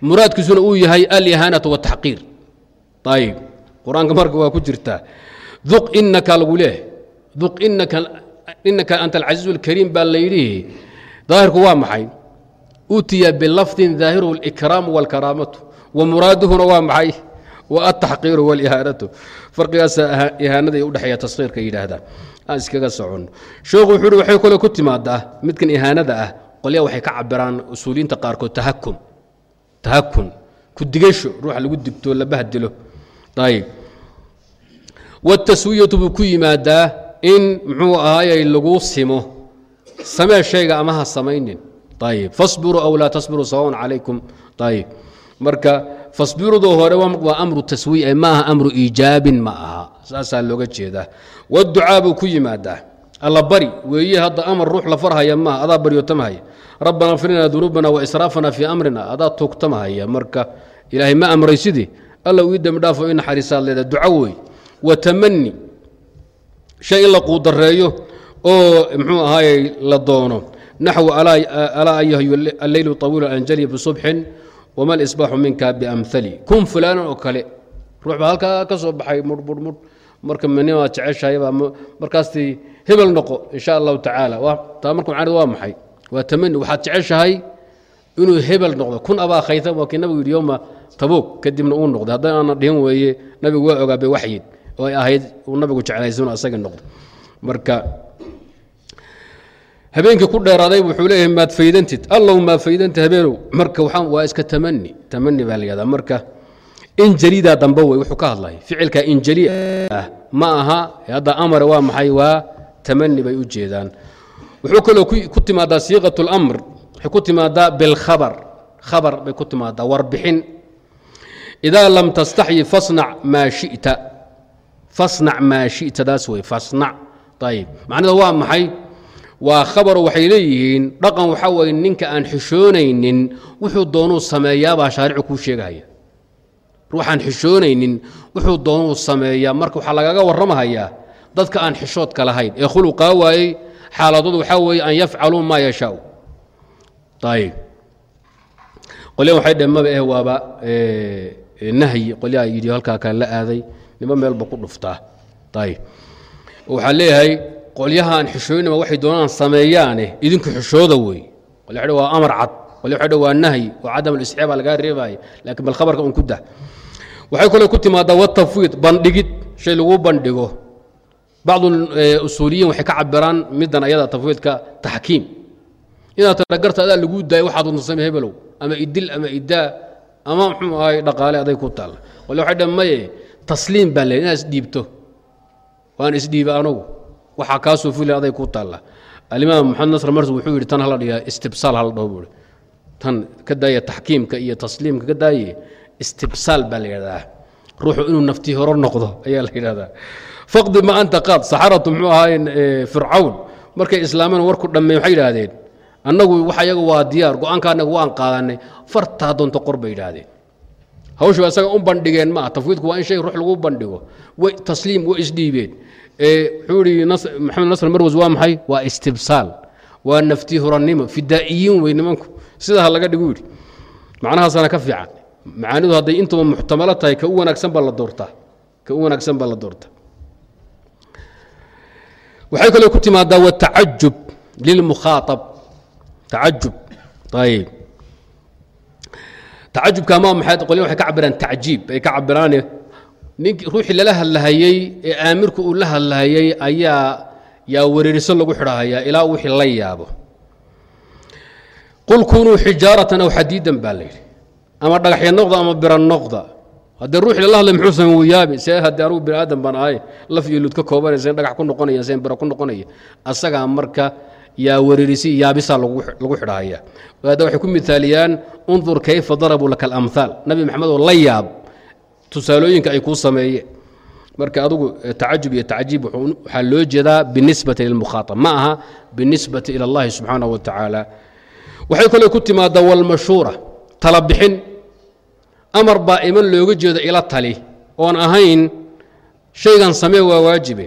muraadkiisuna uu yahay alihaanatu wataxqiir ayib qur'aanka marka waa ku jirtaa duq inaka lagu leehay duq inaka anta alcasiizu alkariim baa la yidhi. Daahirku waa maxay? Utiya bilafdin daahiruhu alikraamu walkaraamatu wa muraaduhuna waa maxay? Wa altaxqiiru walihaanatu farqigaasa ihaanada iyo udhexeeya taskhiirka yidhaahdaa aan iskaga soconno sheekhu wuxuu uhi waxay kale ku timaadaa midkan ihaanada ah qolyaa waxay ka cabiraan usuuliyiinta qaarkood tahakum tahakun ku digasho ruuxa lagu digto la bahdilo. Ayib wataswiyatu buu ku yimaadaa in muxuu ahaayey lagu simo. Samee shayga ama ha samaynin. Ayib fasbiruu aw laa tasbiruu sawaun calaykum. Ayib marka fasbirudoo hore waa amru taswiice ma aha amru iijaabin ma aha. Saasaa looga jeedaa. Waducaa buu ku yimaadaa. Alla bari weeye hadda amar ruux la farhaya maaha adaa baryotamahaya rabbana firnaa dunuubana waisraafana fii amrina. Adaa tuugtamahaya marka ilaahay ma amray alla ii dembi dhaafo i naxariisaad leeda duco wey wa tamani shay in la quudareeyo oo muxuu ahaayey la doono. Naxwu alaa ayuha alleylu طawiilu anjali bisubxin wama lisbaaxu minka biamhali kun fulaanan oo kale. Ruux baa halkaa ka soo baxay murmurmur marka manimaad jeceshahayba markaastii hebel noqo insha allahu tacaala. Taa marka macned waa maxay waa tamani waxaad jeceshahay inuu hebel noqdo. Kun abaa khaytam waa nabigu yidhi yowma tabuug kadibna uu noqday haddana aana weeye nabigu waa ogaabay waxyin oo ay ahayd uu nabigu jeclaysano asagii noqdo. Marka habeenkii ku dheeraaday wuxuu leeyahay maad faydantid. Allow maad faydantid habeenow marka waa iska tamani tamani baa la marka injalidaa dambe wey wuxuu ka hadlay. Ficilka injali ah ma aha hadda amare waa maxay waa tamani bay u jeedaan wuxuu kaloo ku timaadaa siiqat اlamr waxay ku timaadaa bilkhabar. Khabar bay ku timaadaa warbixin. Idaa lam tastaxyi fasnac maa shita. Fasnac maa shita daas wey fasnac. Ayib macnada waa maxay? Waa khabaro waxay leeyihiin dhaqan waxaa weye ninka aan xishoonaynin wuxuu doonuu sameeyaabaa shaaricu kuu sheegahaya ruuxaan xishoonaynin wuxuu doonuu sameeyaa. Marka waxaa lagaga warramahayaa dadka aan xishoodka lahayn ee khuluqaa waayey xaaladoodu waxaa weeye an yafcaluu maa yashaau. Ayib qolyan waxay dheh maba eh waaba nahyi. Qolyaa yidhi halkaa kale la aaday nimo meelba ku dhuftaa. Ayib waxaa leeyahay qolyahaan xishooynama waxay doonaan sameeyaane idinku xishooda wey qolya waa amar cad. Qolya waxay waa nahyi oo cadam alisxaaba lagaa reebaya laakiin bal khabarka un ku dah. Waxay kaloo ku timaadaa watafwiid bandhigid shay lagu bandhigo bacdu usuuliyiin waxay ka cabiraan middan ayada tafwiidka taxkiim inaad tira garta adaa lagu daayo waxaad samey hebelow ama idil ama idaa ama muxuu ahay dhaqaale aday ku taalla qolya waxay dhan maye tasliim baa le inaad isdhiibto waan isdhiiba anugu waxaa kaasoo fuli aday ku taalla alimaam maxamed nasr mars wuxuu yidhi tan hala dhigaa istibsaal hala dhaho buui tan ka daaya taxkiimka iyo tasliimka ka daaye istibsaal baa la yidhahdaa ruuxu inuu naftii horo noqdo ayaa la yidhahdaa faqdi ma anta qaad saxaratu muxuu ahaayeen fircawn. Markay islaameen warku dhammey waxay yidhaahdeen annagu waxa iyaga waa diyaar go'aanka annaga waan qaadanay fartaa doonto qor bay yidhaahdeen. Hawshu isaga u bandhigeen ma ah tafwiidku waa in shay ruux lagu bandhigo way tasliim way isdhiibeen wuxuu ihi maxamed nasr marwas waa maxay? Waa istibsaal waa naftii horannimo fidaa'iyiin wey nimanku. Sidaa laga dhigu yidhi. Macnahaasana ka fiican. Macaanidu hadday intuba muxtamalo tahay ka u wanaagsan baa la doortaa ka u wanaagsan baa la doortaa waxay kaloo ku timaadaa watacajub lilmukhaaab tacajub ayib tacajubka ama maxay qolyan waxay ka cabiraan tacjiib. Ay ka cabiraane ninkii ruuxii lala hadlahayey ee aamirku uu la hadlahayey ayaa yaa wereeriso lagu xidhahayaa ilaa wixii la yaabo. Qul kunuu xijaaratan aw xadiidan baa la yidhi. Ama dhagaxya noqda ama bira noqda haddee ruuxii lala hadlay muxuu same wuyaabi see haddee anugu bini aadan baan ahay laf iyo lud ka koobanaya seen dhagax ku noqonaya seen bira ku noqonaya. Asagaa marka yaa wereerisi yaabisaa lagu xidhahaya hadda waxay ku mithaaliyaan undur kayfa darabuu laka alamhaal nabi maxamed oo la yaab tusaalooyinka ay kuu sameeyeen. Marka adugu tacajub iyo tacjiib waxaa loo jeedaa binisbati lilmukhaaab ma aha binisbati ila allahi subxaanahu wa tacaala waxay kaloo ku timaadaa walmashuura tala bixin amar baa iman looga jeedo ila tali. Oon ahayn shaygan samee waa waajibe.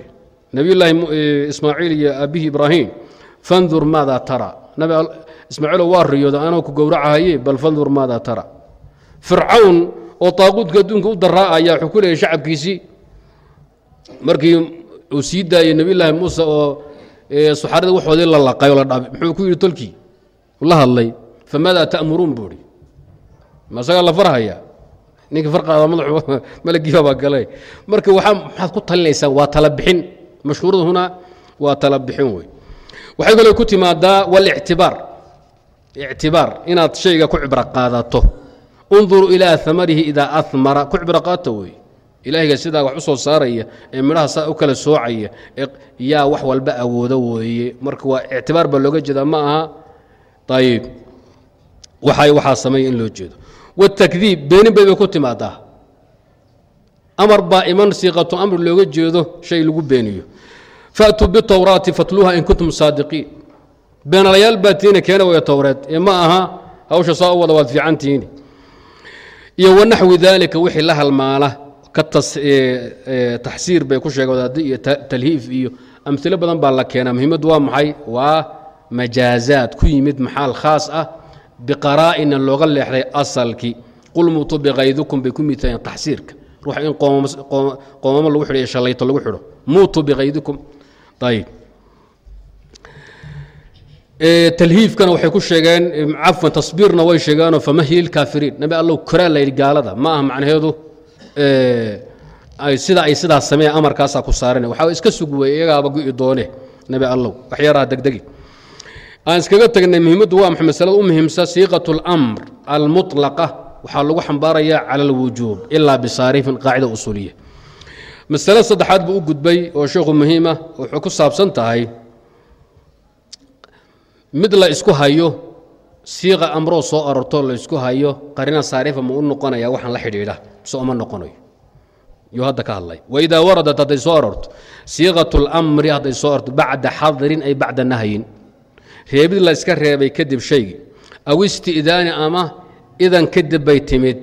Nabiyullaahi ismaaciil iyo abihi ibraahim fandur maada tara. Ismaaciilo waa riyooda anoo ku gowracahaye bal fandur maada tara. Fircawn oo taaquudka adduunka u daraa'aya wuxuu ku leeyay shacabkiisii markii uu sii daayey nebiyullaahi muuse oo suxarada waxoodii la laqay oo la dhaabay muxuu ku yidhi tolkii? La hadlay famaadaa ta'muruun? buu idhi ma isagaa la farhaya ninkii farqaada madaxu malagiibabaa galay. Marka waxaa maxaad ku talinaysaan waa tala bixin waa tala wey. Waxay kaloo ku timaadaa walictibaar ictibaar. Inaad shayga ku cibro qaadato. Unduru ilaa amarihi idaa amara ku cibro qaata wey. Ilaahayga sidaa wax u soo saaraya ee midhaha saa u kala soocaya yaa wax walba awoodo weeye marka waa ictibaar baa looga jeedaa ma aha? Ayib waxa waxaa sameeya in loo jeedo watakdiib beenin ku timaadaa amar baa iman siiqatu amr looga jeedo shay lagu beeniyo faatuu bitowraati fatluuha in kuntum saadiqiin beenalayaal baa tiina keena waya towreed ee ma aha hawsha saa u wada waad fiicantihiin iyo wanaxwi daalika wixii la halmaala ka taxsiir bay ku wadaadi iyo talhiif iyo amilo badan baa la keenaa muhiimaddu waa maxay waa majaazaad ku yimid maxaal khaas ah biqaraa'ina looga leexday asalkii qul muutuu bikaydikum bay ku midtahiin taxsiirka. Ruux in qoomamo lagu xidho iyo shallayto lagu xidho. Muutuu bikaydikum ayib talhiifkana waxay ku sheegeen cafwan tasbiirna way sheegeenoo famahil kaafiriin. Nabi allow koraa la yidhi gaalada. Ma aha macnaheedu sida ay sidaa sameeya amarkaasaa ku saaran waxaa iska sug weeye iyagaaba gu'i doone nabi allow waxyaaraha degdegi aan iskaga tagnay muhiimaddu waa maxay masalada u muhiimsa siiqat اlamr almuطlaqa waxaa lagu xambaarayaa cala اlwujuub ilaa bisaarifin qaacida usuuliya masale saddexaad buu u gudbay oo sheekhu muhiima wuxuu ku saabsan tahay mid la isku hayo siiqa amroo soo arorto la isku hayo qarina saarifa ma u noqonaya waxaan la xidhiidha mise uma noqonayo yuu hadda ka hadlay waidaa waradat hadday soo arorto siiqat اlamri hadday soo arorto bacda xadirin ay bacda nahyin reebid la iska reebay kadib shaygii. Aw isti'daani ama idan kadib bay timid.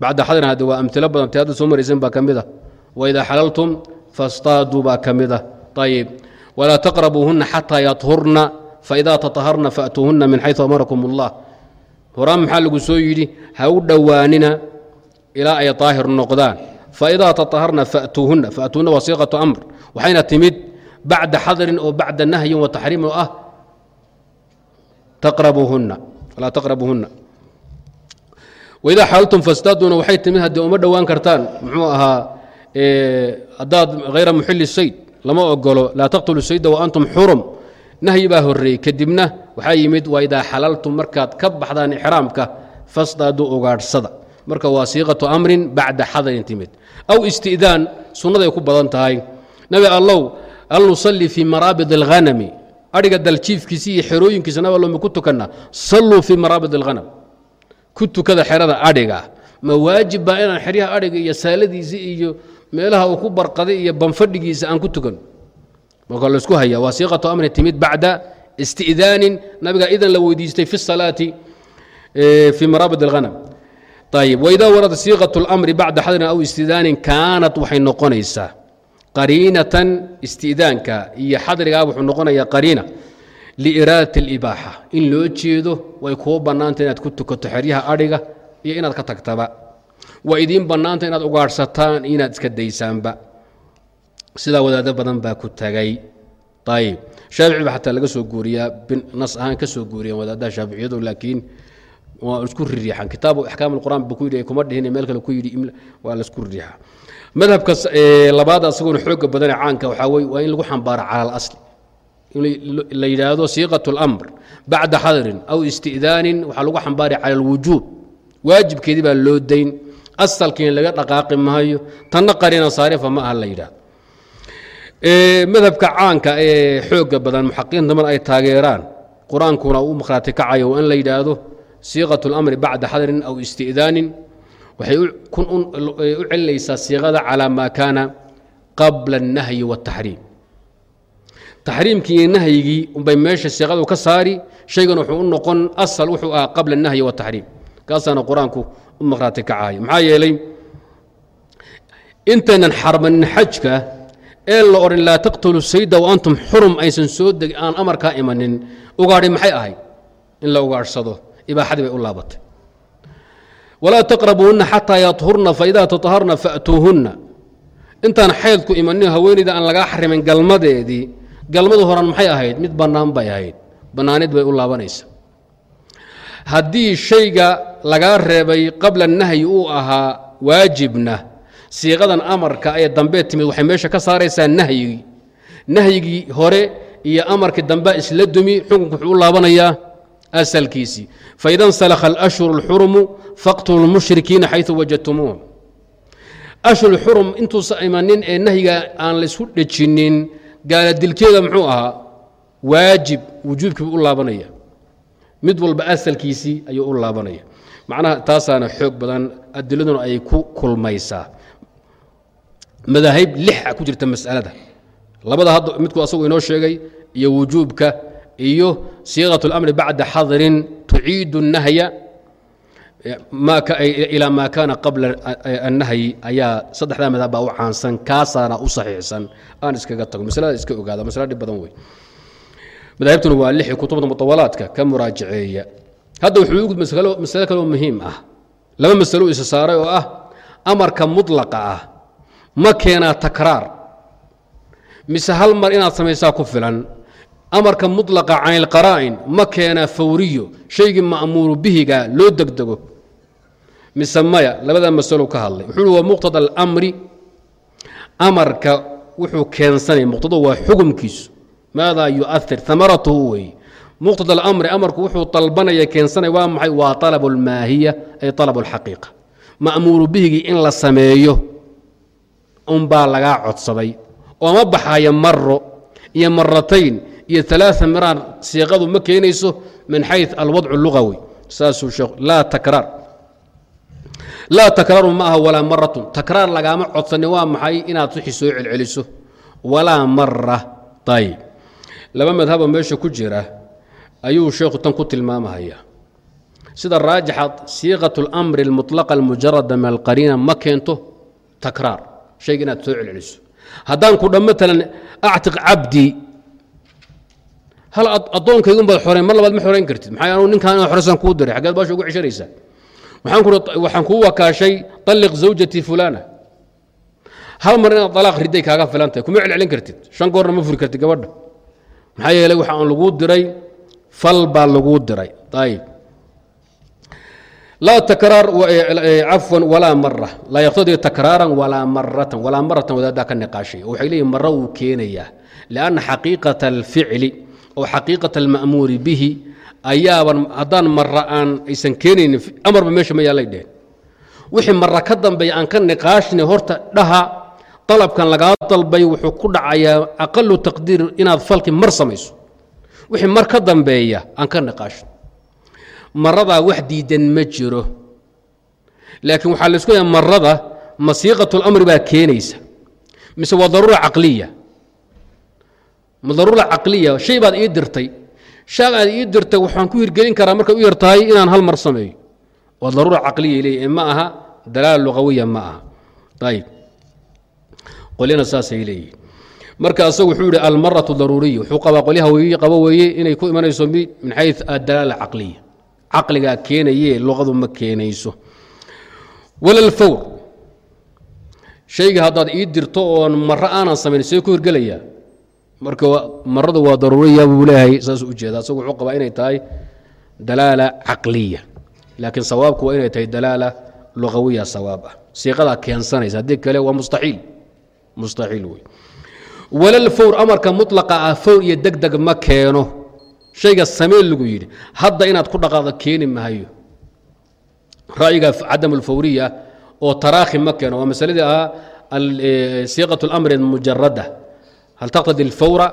Bacda xadirin hadde waa amtilo badan te hadda soo maraysan baa ka mid a. Waidaa xalaltum fastaaduu baa ka mid a. Ayib walaa taqrabuuhunna xataa yadhurna faidaa tataharna faatuuhunna min xaysu amarakum اllah horaan maxaa lagu soo yidhi? Ha u dhowaanina ilaa ay daahir noqdaan. Faidaa tataharna fatuuhunna fatuuhunna waa siiqatu amr. Waxayna timid bacda xadrin oo bacda nahyin wa taxriim oo ah taqrabuhunna laa taqrabuhunna. Waidaa xalaltum fastaaduna waxay timid haddii uma dhowaan kartaan. Muxuu ahaa haddaad hayra muxili sayd lama ogolo laa taqtulu sayda wa antum xurum. Nahyi baa horreeyey. Kadibna waxaa yimid waa idaa xalaltum markaad ka baxdaan ixraamka fasdaadu ugaadhsada marka waa siiqatu amrin bacda xadarin timid. Aw istidaan sunnaday ku badan tahay. Nabi allow al fii maraabid alghanami adhiga daljiifkiisi iyo xerooyinkiisa ma ku tukanna. Salluu fii maraabid alghanam. Ku tukada xerada adhiga ma waajib baa inaan xeryaha adhiga iyo saaladiisi iyo meelaha uu ku barqaday iyo banfadhigiisa aan ku tukan? Marka laysku haya waa amrin timid bacda istidaanin. Nabiga idan la weydiistay fi salaati fii maraabid alghanam. Ayib waidaa warada siiqat اlamri bacda xadrin aw istidaanin kaanat waxay noqonaysaa qariinatan istidaanka iyo xadrigaa wuxuu noqonayaa qariina liiraadati اlibaaxa in loo jeedo way kuu bannaanta inaad ku tukato xeryaha adhiga iyo inaad ka tagtaba. Waa idiin bannaanta inaad ugaadhsataan inaad iska daysaanba. Sidaa wadaado badan baa ku tagay. Ayib shaafici xataa laga soo guuriyaa. Nas ahaan ka soo wadaadaha shaaficiyadu laakiin waa isku ririixan kitaabu axkaam alqur'aan buu ku yidhi kuma dhihin meel kale ku yidhi waa la isku madhabka labaad asaguna xooga badane caanka waxaa weye waa in lagu xambaaro cala alasli in la yidhaahdo siiqat اlamr bacda xadrin aw istidaanin waxaa lagu xambaari cala alwujuub waajibkeedii baa loo dayn. Asalkiina laga dhaqaaqi maayo. Tanna qarina saarifa ma aha la yidhahdo madhabka caanka ee xooga badan muxaqiqiinta mar ay taageeraan qur'aankuna u makhraati kacayo waa in la yidhaahdo siiqat اlamri bacda xadrin aw istidaanin waxay u celinaysaa siiqada calaa maa kaana qabla الnahyi wالtaxriim taxriimkii iyo nahyigii unbay meesha siiqadu ka saari shaygan wuxuu u noqon asal wuxuu ahaa qabla الnahyi wالtaxriim kaasaana qur-aanku u makhraati kacayo maxaa yeelay intaynan xarmanin xajka ee la odhan laa taqtulu sayda wa antum xurum aysan soo deg aan amarkaa imanin ugaadhi maxay ahayd in la ugaadhsado ibaaxadii bay u laabatay walaa taqrabuuhunna xataa yadhurna faidaa tataharna fa'tuuhunna. Intaan xaydku imanin haweenayda aan lagaa xarimin galmadeedii galmadu horan maxay ahayd? Mid bannaan bay ahayd. Bannaanid bay u laabanaysa haddii shayga lagaa reebay qabla nahyi uu ahaa waajibna siiqadan amarka ee dambee timid waxay meesha ka saaraysaa nahyigii. Nahyigii hore iyo amarkii dambea isla dumi xukunku wuxuu u laabanayaa asalkiisii faida nsalakha alashhuru اlxurumu faqtulu lmushrikiina xayثu wajadtumuuhum ashhur xurum intuusa imanin ee nahyiga aan laysku dhejinin gaaladilkeeda muxuu ahaa waajib wujuubkiibu u laabanaya. Mid walba asalkiisii ayuu u laabanaya. Macnaha taasaana xoog badan adiladuna ay ku kulmaysaa. Madaahib lixa ku jirta masalada. Labada hadda midku asagu inoo sheegay iyo wujuubka iyo siiqaة اlamri bacda xadrin tuciidu الnahya ilaa maa kaana qabla الnahyi ayaa saddexdaa madhab baa u caansan kaasaana u saxiixsan aan iskaga tago maslada iska ogaada masla dhib badan wey madaahibtuna waa lixi kutubda muطawalaadka ka muraajaceeya hadda wuxuu ugu masalo kaloo muhiim ah laba masalo isa saaray oo ah amarka muطlaqa ah ma keenaa takraar mise hal mar inaad samaysaa ku filan amarka mulaqa canilqaraa'in ma keenaa fawriyo shaygii ma'muuru bihigaa loo degdego. Mise maya labadaa masalo ka hadlay. Wuxuu wa muqtada alamri. Amarka wuxuu keensanaya muqtado waa xugumkiisu maadaa yuair amaratuhu weeye muqtada alamri amarku wuxuu dalbanaya keensanaya waa maxay? Waa talabu almaahiya ay talabu alxaqiiqa ma'muuru bihigii in la sameeyo unbaa lagaa codsaday. Oo ma baxaya maro iyo maratayn iyo alaaثa miraar siiqadu ma keenayso min xay alwadc lugawi saasuu sheekh laa takraar laa takraaru ma aha walaa maratun takraar lagaama codsanin waa maxay inaad wixii soo celceliso walaa mara ayb laba madhabo meesha ku jira ayuu sheekhu tan ku tilmaamahaya sida raajixa siiqaة اlamri اlmuطlaqa اlmujarada min alqariina ma keento takraar shayga inaad soo celceliso haddaan ku dha maalan actiq cabdi hal addoonkaygun baad xoreyn mar labaad ma xorayn kartid. Maxaa anu ninkaan xoraysaan kuu diray xaggeed baasha ugu ceshanaysaa waxaan kuu wakaashay طalliq zawjatii fulana. Hal mar inaad dalaaq riday kaaga filan tahay kuma celcelin kartid. Shan goorna ma furi kartid gabadha. Maxaa yeelay waxa aan laguu diray fal baa laguu diray. Ayib laa takraar cafwan walaa mara laa yaqtadii takraaran walaa maratan walaa maratan wadaaddaa ka niqaashay. Oo waxay leeyihiin maro wuu keenayaa. Lianna xaqiiqata alficli oo xaqiiqata alma'muuri bihi ayaaban haddaan mara aan aysan keenaynin amarba meesha ma yaallay dheheen. Wixii mara ka dambeeya aan ka niqaashni horta dhaha dalabkan lagaa dalbay wuxuu ku dhacayaa aqalu taqdiir inaad falki mar samayso. Wixii mar ka dambeeya aan ka niqaashno. Maradaa wax diidan ma jiro. Laakiin waxaa la isku yahay marada masiiqatu lamri baa keenaysa. Mise waa daruura caqliya ma daruura caqliya shay baad ii dirtay. Shaag aad ii dirtay waxaan ku hirgelin karaa markay u yar inaan hal mar sameeyo. Waa daruura caqliya leeyahy ma aha dalaala luqawiya ma aha. Ayib qolyana saasay leeyihiin marka wuxuu yihi almaratu daruuriya wuxuu qabaa qolyaha weeye qabo weeye inay ku imanayso min xayu adalaala caqliya. Caqligaa keenaye luqadu ma keenayso. Wala shayga haddaad ii dirto oon maro aanan samayn see ku hirgelayaa marka maradu waa daruuriya buu leeyahay saas ujeeda asagu wuxuu qabaa inay tahay dalaala caqliya. Laakiin sawaabku waa inay tahay dalaala luqawiya sawaab ah. Siiqadaa keensanaysa haddii kale waa mustaxiil. Mustaxiil wey walal amarka mutlaqa ah fawr iyo deg deg ma keeno. Shayga sameen lagu yidhi hadda inaad ku dhaqaaqdo keeni mahayo. Ra'yiga cadam alfawriya oo taraakhi ma keeno. Waa masaladii ahaa siiqat اlamri mujarada hal taqtadi alfawra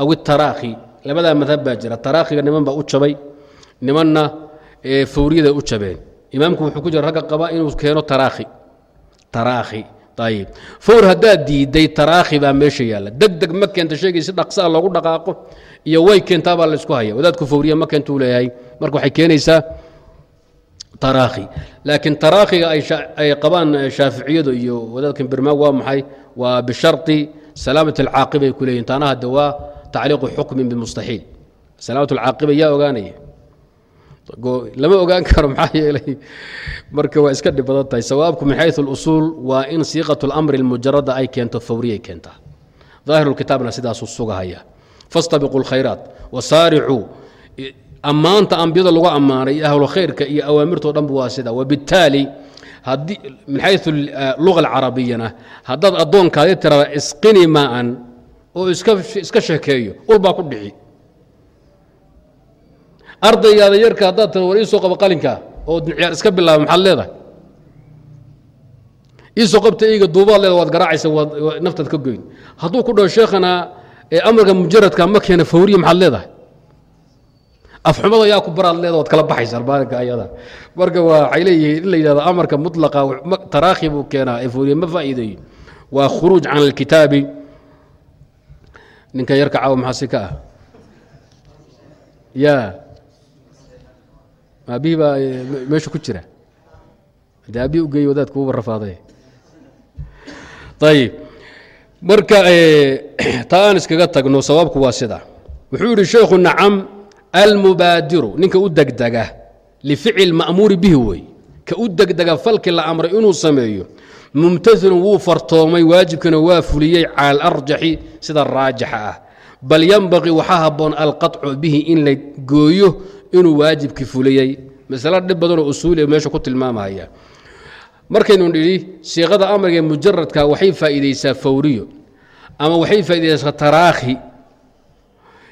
aw اtaraakhi labadaa madhab baa jira taraakhiga niman baa u jabay nimanna fawriyada u jabeen imaamku wuxuu ku jira ragga qaba inuu keeno taraakhi taraakhi ayib fawr haddaad diiday taraakhi baa meesha yaalla deg ma keenta sheegay si dhaqsaa loogu dhaqaaqo iyo way keentaabaa laysku haya wadaadku fawriya ma keenta uu leeyahay marka waxay keenaysaa taraakhi laakiin taraakhiga ay qabaan shaaficiyadu iyo wadaadkan bermaag waa maxay waa bishardi salaamat alcaaqiba ay ku leeyihin taana hadde waa tacliiqu xukmin bimustaxiil salaamat alcaaqiba yaa ogaanaya lama ogaan karo maxaa yeelay marka waa iska dhib badan tahay sawaabku min xayu اlusuul waa in siiqaة اlamri اlmujarada ay keento fawriyay keentaa ظaahir اlkitaabna sidaasuu sugahaya faاstabiquu اlkhayraat wasaaricuu ammaanta ambiyada lagu ammaanay iyo ahlu khayrka iyo awaamirtoo dhanba waa sida wabittaali haddii min xayu luga alcarabiyana haddaad addoonkaadi tirada isqini maaan oo iska sheekeeyo ulbaa ku dhici. Ardaygaada yarka haddaad tira war iisoo qaba qalinka oo ciyaar iska bilaaba maxaad leedahay? Iisoo qabta eyga duubaad leeda waad garaacaysa naftaad ka goyn. Hadduu ku dhaho sheekhana amarka mujaradka ma keena fawriya maxaad leedahay afxumada yaa ku baraad leeda waad kala baxaysa maalinka ayada. Marka waxay leeyihiin in la yidhahdo amarka mutlaqa taraakhi buu keenaa ee fawriya ma faa'iideeyo waa khuruuj can alkitaabi. Ninkan yarka caawa maxaa si ka ah? Ya aabihii baa meesha ku jira? De aabihii u geeyey wadaadku uba rafaaday ayib marka taa aan iskaga tagno sawaabku waa sida. Wuxuu yidhi sheekhu nacam almubaadiru ninka u degdega lificil ma'muuri bihi wey ka u degdega falki la amray inuu sameeyo mumtasilun wuu fartoomay waajibkana waa fuliyey cala alarjaxi sida raajixa ah. Bal yanbaqii waxaa habboon alqaطcu bihi in la gooyo inuu waajibki fuliyey. Masalo dhib badanoo usuuliya meesha ku tilmaamaya. Markaynu nidhi siiqada amarga mujaradka waxay faa'iidaysaa fawriyo ama waxay faa'iidaysaa taraakhi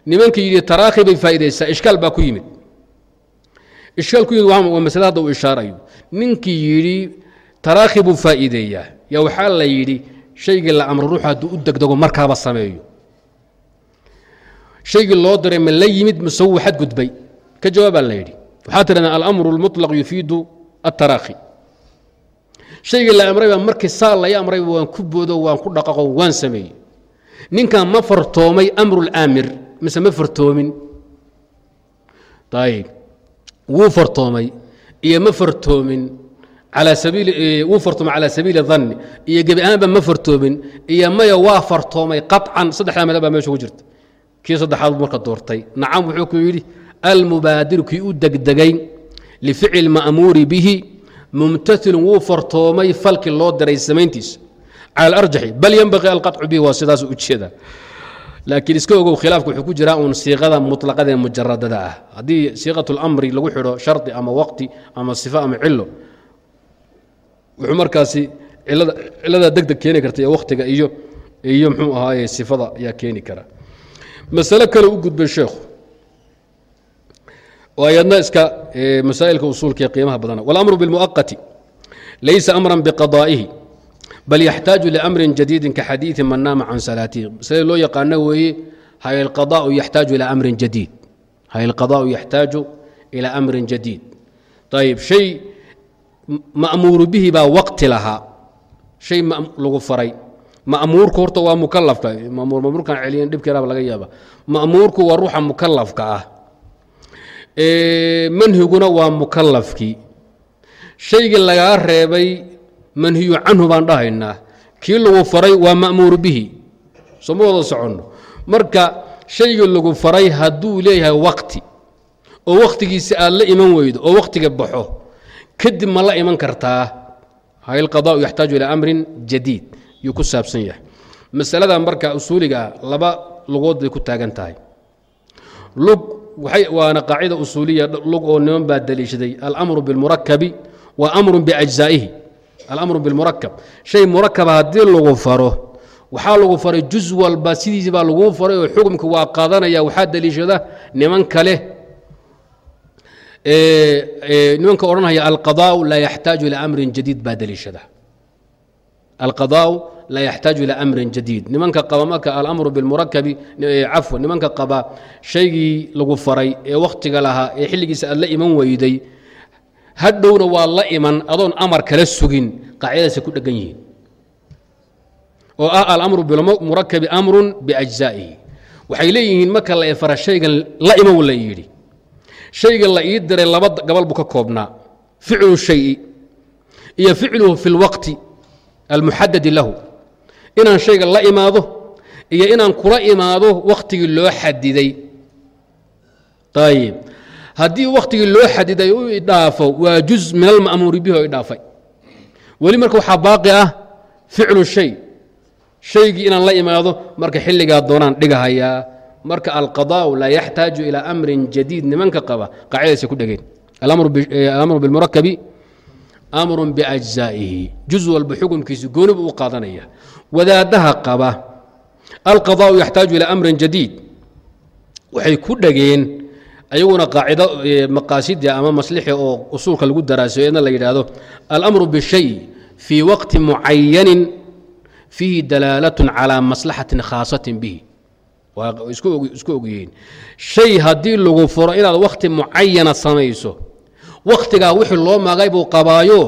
nimankii yidhi taraakhi bay faa'iidaysaa ishkaal baa ku yimid ishkaal ku yimid waa masale hadda uu ishaarayo ninkii yidhi taraakhi buu faa'iideeyaa yaa waxaa la yidhi shaygii la amro ruuxu hadduu u degdego markaaba sameeyo shaygii loo diray ma la yimid mise wuu xadgudbay ka jawaabaa la yidhi waxaa tidhahdeen alamru اlmuطlaq yufiidu الtaraakhi shaygii la amrayba markii saa lay amrayba waan ku boodo waan ku dhaqaqo waan sameeyey ninkan ma fartoomay amru اlaamir mise ma fartoomin? Ayb wuu fartoomay. Iyo ma fartoomin wuu fartoomay calaa sabiili danni iyo gebi ahaanba ma fartoomin. Iyo maya waa fartoomay qaطcan saddexdaa madab baa meesha ku jirta. Kii saddexaad marka doortay. Nacam wuxuu ku yidhi almubaadiru kii u degdegay lificil ma'muuri bihi mumtailun wuu fartoomay falkii loo diray samayntiisa. Cala alarjaxi bal yenbaqii alqaطcu bihi waa sidaas ujeeda laakiin iska ogow khilaafka wuxuu ku jiraa uun siiqada muطlaqada ee mujaradada ah haddii siiqat اlamri lagu xidho shardi ama waqti ama sifa ama cilo wuxuu markaasi cilada ciladaa deg deg keeni karta iyo waktiga iyo iyo mxuu ahaaye sifada ayaa keeni kara masale kale u gudbay sheekhu oo ayadna iska masaa'ilka usuulka ee qiimaha badana walamru biاlmu'aqati laysa amran biqadaa'ihi bal yaxtaaju liamrin jadiidin kaxadiidi man naama can salaatihi masale loo yaqaano weeye hay alqadaau yaxtaaju ilaa amrin jadiid hay alqadaau yaxtaaju ilaa amrin jadiid ayib shay ma'muuru bihi baa waqti lahaa shay lagu faray ma'muurku horta waa mukalafka mamuurkan celiyan dhibkeeraaba laga yaaba ma'muurku waa ruuxa mukalafka ah manhiguna waa mukalafkii shaygii lagaa reebay manhiyu canhu baan dhahaynaa. Kii lagu faray waa ma'muuru bihi. Soo ma wada soconno? Marka shaygii lagu faray hadduu leeyahay waqti oo wakhtigiisi aad la iman weydo oo wakhtiga baxo kadib ma la iman kartaa. Alqadaau yaxtaaju ilaa amrin jadiid. Yuu ku saabsan yahay. Masalada marka usuuliga laba lugood bay ku taagan tahay. Lug waana qaacida usuuliya. Lug oo niman baa daliishaday. Alamru bilmurakabi wa amru biajzaa'ihi alamru bilmurakab shay murakaba haddii lagu faro waxaa lagu faray juz walba sidiisi baa laguu faray oo xukumka waa qaadanaya waxaa daliishada niman kale nimanka odhanaya alqadaau laa yaxtaaju ilaa amrin jadiid baa daliishada alqadaau laa yaxtaaju ilaa amrin jadiid nimanka qaba marka alamru bilmurakabi cafwan nimanka qaba shaygii lagu faray ee wakhtiga lahaa ee xilligiisa aad la iman weyday hadhowna waa la iman adoon amar kala sugin qaacidadaasay ku dhegan yihiin. Oo ah alamru bilmurakabi amrun biajzaa'ihi waxay leeyihiin marka la efara shaygan la iman la yidhi. Shayga la ii diray laba gabal buu ka koobnaa. Ficlu shayi iyo ficluhu fi lwaqti almuxadadi lahu. Inaan shayga la imaado iyo inaan kula imaado wakhtigii loo xadiday ayib haddii wakhtigii loo xadiday u idhaafo waa juz min alma'muuri bihi oo idhaafay weli marka waxaa baaqi ah ficlu shay. Shaygii inaan la imaado marka xilligaa doonaan dhigahayaa. Marka alqadaau laa yaxtaaju ilaa amrin jadiid nimanka qaba qaacidaysa ku dhegeen. Alamru bilmurakabi amrun biajzaa'ihi juz walba xukumkiisu gooni u qaadanaya. Wadaadaha qaba alqadaau yaxtaaju ilaa amrin jadiid. Waxay ku dhegeen ayaguna qaacido maqaasidi ama maslixi oo usuulka lagu daraasayo eedna la yidhaahdo alamru bishay fii waqti mucayanin fiihi dalaalatun calaa maslaxatin khaasatin bihi. Waa isku ogyihiin shay haddii lagu furo inaad wakhti mucayana samayso wakhtigaa wixii loo magay buu qabaayo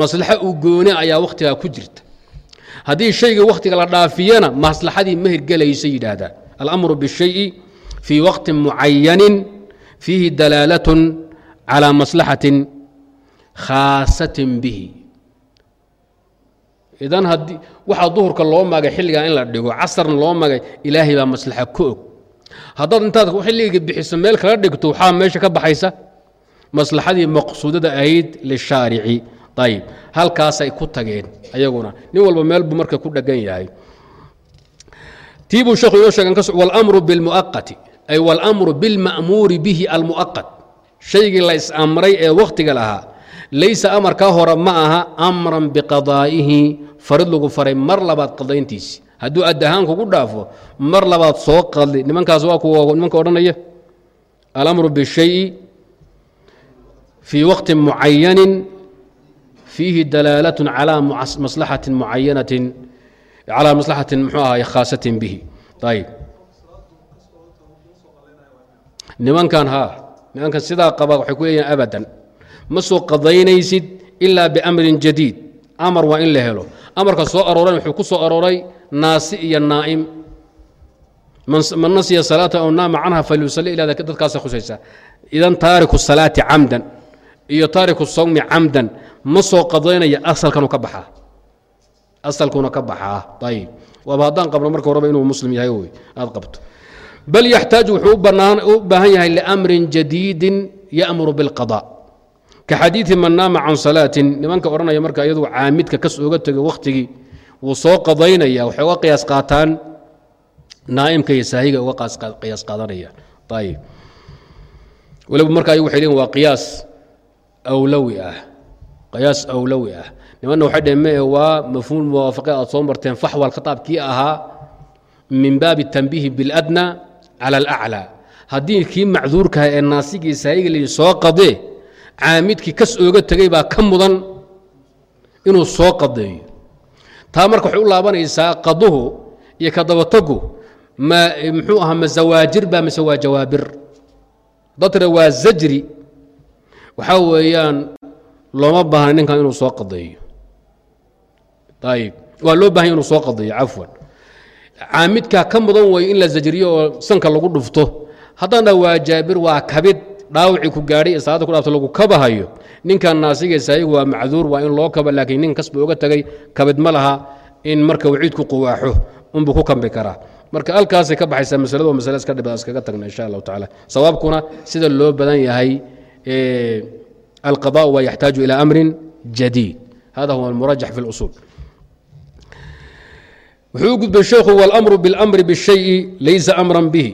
maslaxo u gooni ayaa wakhtigaa ku jirta. Haddii shaygii wakhtiga la dhaafiyana maslaxadii ma hirgelaysa yidhaahdaan alamru bishayi fii waqtin mucayanin fiihi dalaalatun calaa maslaxatin khaasatin bihi. Idan haddii waxaa duhurka loo magay xilligaa in la dhigo casarna loo magay ilaahay baa maslaxa ka og. Haddaad intaad xilliga bixiso meel kala dhigto waxaa meesha ka baxaysa? Maslaxadii maqsuudada ahayd lishaarici ayib halkaasay ku tageen ayaguna. Nin walba meel buu marka ku dhegan yahay. Tii buu sheekhu inoo sheegan walamru bilmuaqati ay walamru bilma'muuri bihi almu'aqat shaygii la is-amray ee wakhtiga lahaa laysa amarkaa hore ma aha amran biqadaa'ihi farid lagu faray mar labaad qadayntiisi. Hadduu add ahaan kugu dhaafo mar labaad soo qadli. Nimankaas waa kuwa nimanka odhanaya alamru bishayi fii waqtin mucayanin fiihi dalaalatun calaa maslaxatin mucayanatin calaa maslaxatin muxuu ahay khaasatin bihi. Ayib nimankan haa nimankan sidaa qaba waxay ku leeyihiin abadan. Ma soo qadaynaysid ilaa biamrin jadiid. Amar waa in la helo. Amarka soo arooran wuxuu ku soo arooray naasi iyo naa'im. Man nasiya salaata aw naama canha falyusalli ilaa dadkaasa khusaysa idan taariku salaati camdan iyo taariku sawmi camdan ma soo qadaynaya asalkanu ka baxaa. Asalkuna ka baxaa. Ayib waaba haddaan qabno marka horeba inuu muslim yahay wey aad qabto bal yaxtaaju wuxuu u baahan yahay liamrin jadiidin ya'muru bilqadaa ka xadiidi man naama can salaatin nimanka odhanaya marka iyadu caamidka kas ooga tego wakhtigii wuu soo qadaynaya waxay uga qiyaas qaataan naa'imka iyo saahiga uga qiyaas qaadanaya ayib waliba marka ayagu waxay leeyiin waa qiyaas awlowi ah qiyaas awlowi ah nimanna waxay dheheen mee waa mafhuum muwaafaqe aad soo marteen faxwal khitaabkii ahaa min baabi tanbiihi biاladna cala alaclى haddii kii macduurkaha ee naasigii saahiga la soo qadee caamidkii kas ooga tegey baa ka mudan inuu soo qadeeyo taa marka waxay u laabanaysaa qaduhu iyo ka dabatagu muxuu ahaa ma zawaajir baa mise waa jawaabir tira waa zajri waxaa weeyaan looma baahna ninkan inuu soo qadeeyo ayib waa loo bahanya inuu soo qadeeyo cafwan caamidkaa ka mudan weeye in la zajriyo oo sanka lagu dhufto. Haddana waa jaabir waa kabid dhaawacii ku gaadhay salaada ku dhaafta lagu kabahayo. Ninkan naasigaysaayigu waa macduur waa in loo kaba laakiin nin kasba oga tagay kabid ma laha in marka waciidku quwaaxo unbuu ku kambi karaa. Marka halkaasay ka baxaysaa masaladu waa masale iska dhibad ah, iskaga tagna insha allahu tacaala. Sawaabkuna sida loo badan yahay alqadaء waa yaxtaaju ilaa amrin jadiid. Hada huwa almurajax fi اlusuul wuxuu u gudbay sheekhu wاlأmru bاlأmri bالشhayءi laysa أmra bihi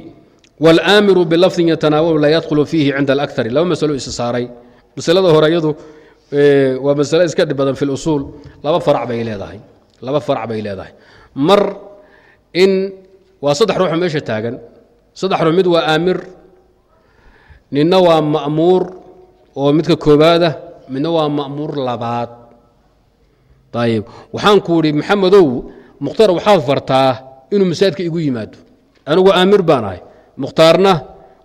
wاlآamiru bilafdin yatanaawalu laa yadkhulu fiihi cinda اlأkari laba masalo isa saaray masalada hore iyadu waa masale iska dhib badan fi اlusuul laba farc bay leedahay laba farc bay leedahay mar in waa saddex ruuxo meesha taagan saddex ruux mid waa aamir ninna waa ma'muur oo midka koobaada midna waa ma'muur labaad ayib waxaan ku idhi maxamedow mukhtaar waxaad fartaa inuu masaajidka igu yimaado anigu aamir baan ahay mukhtaarna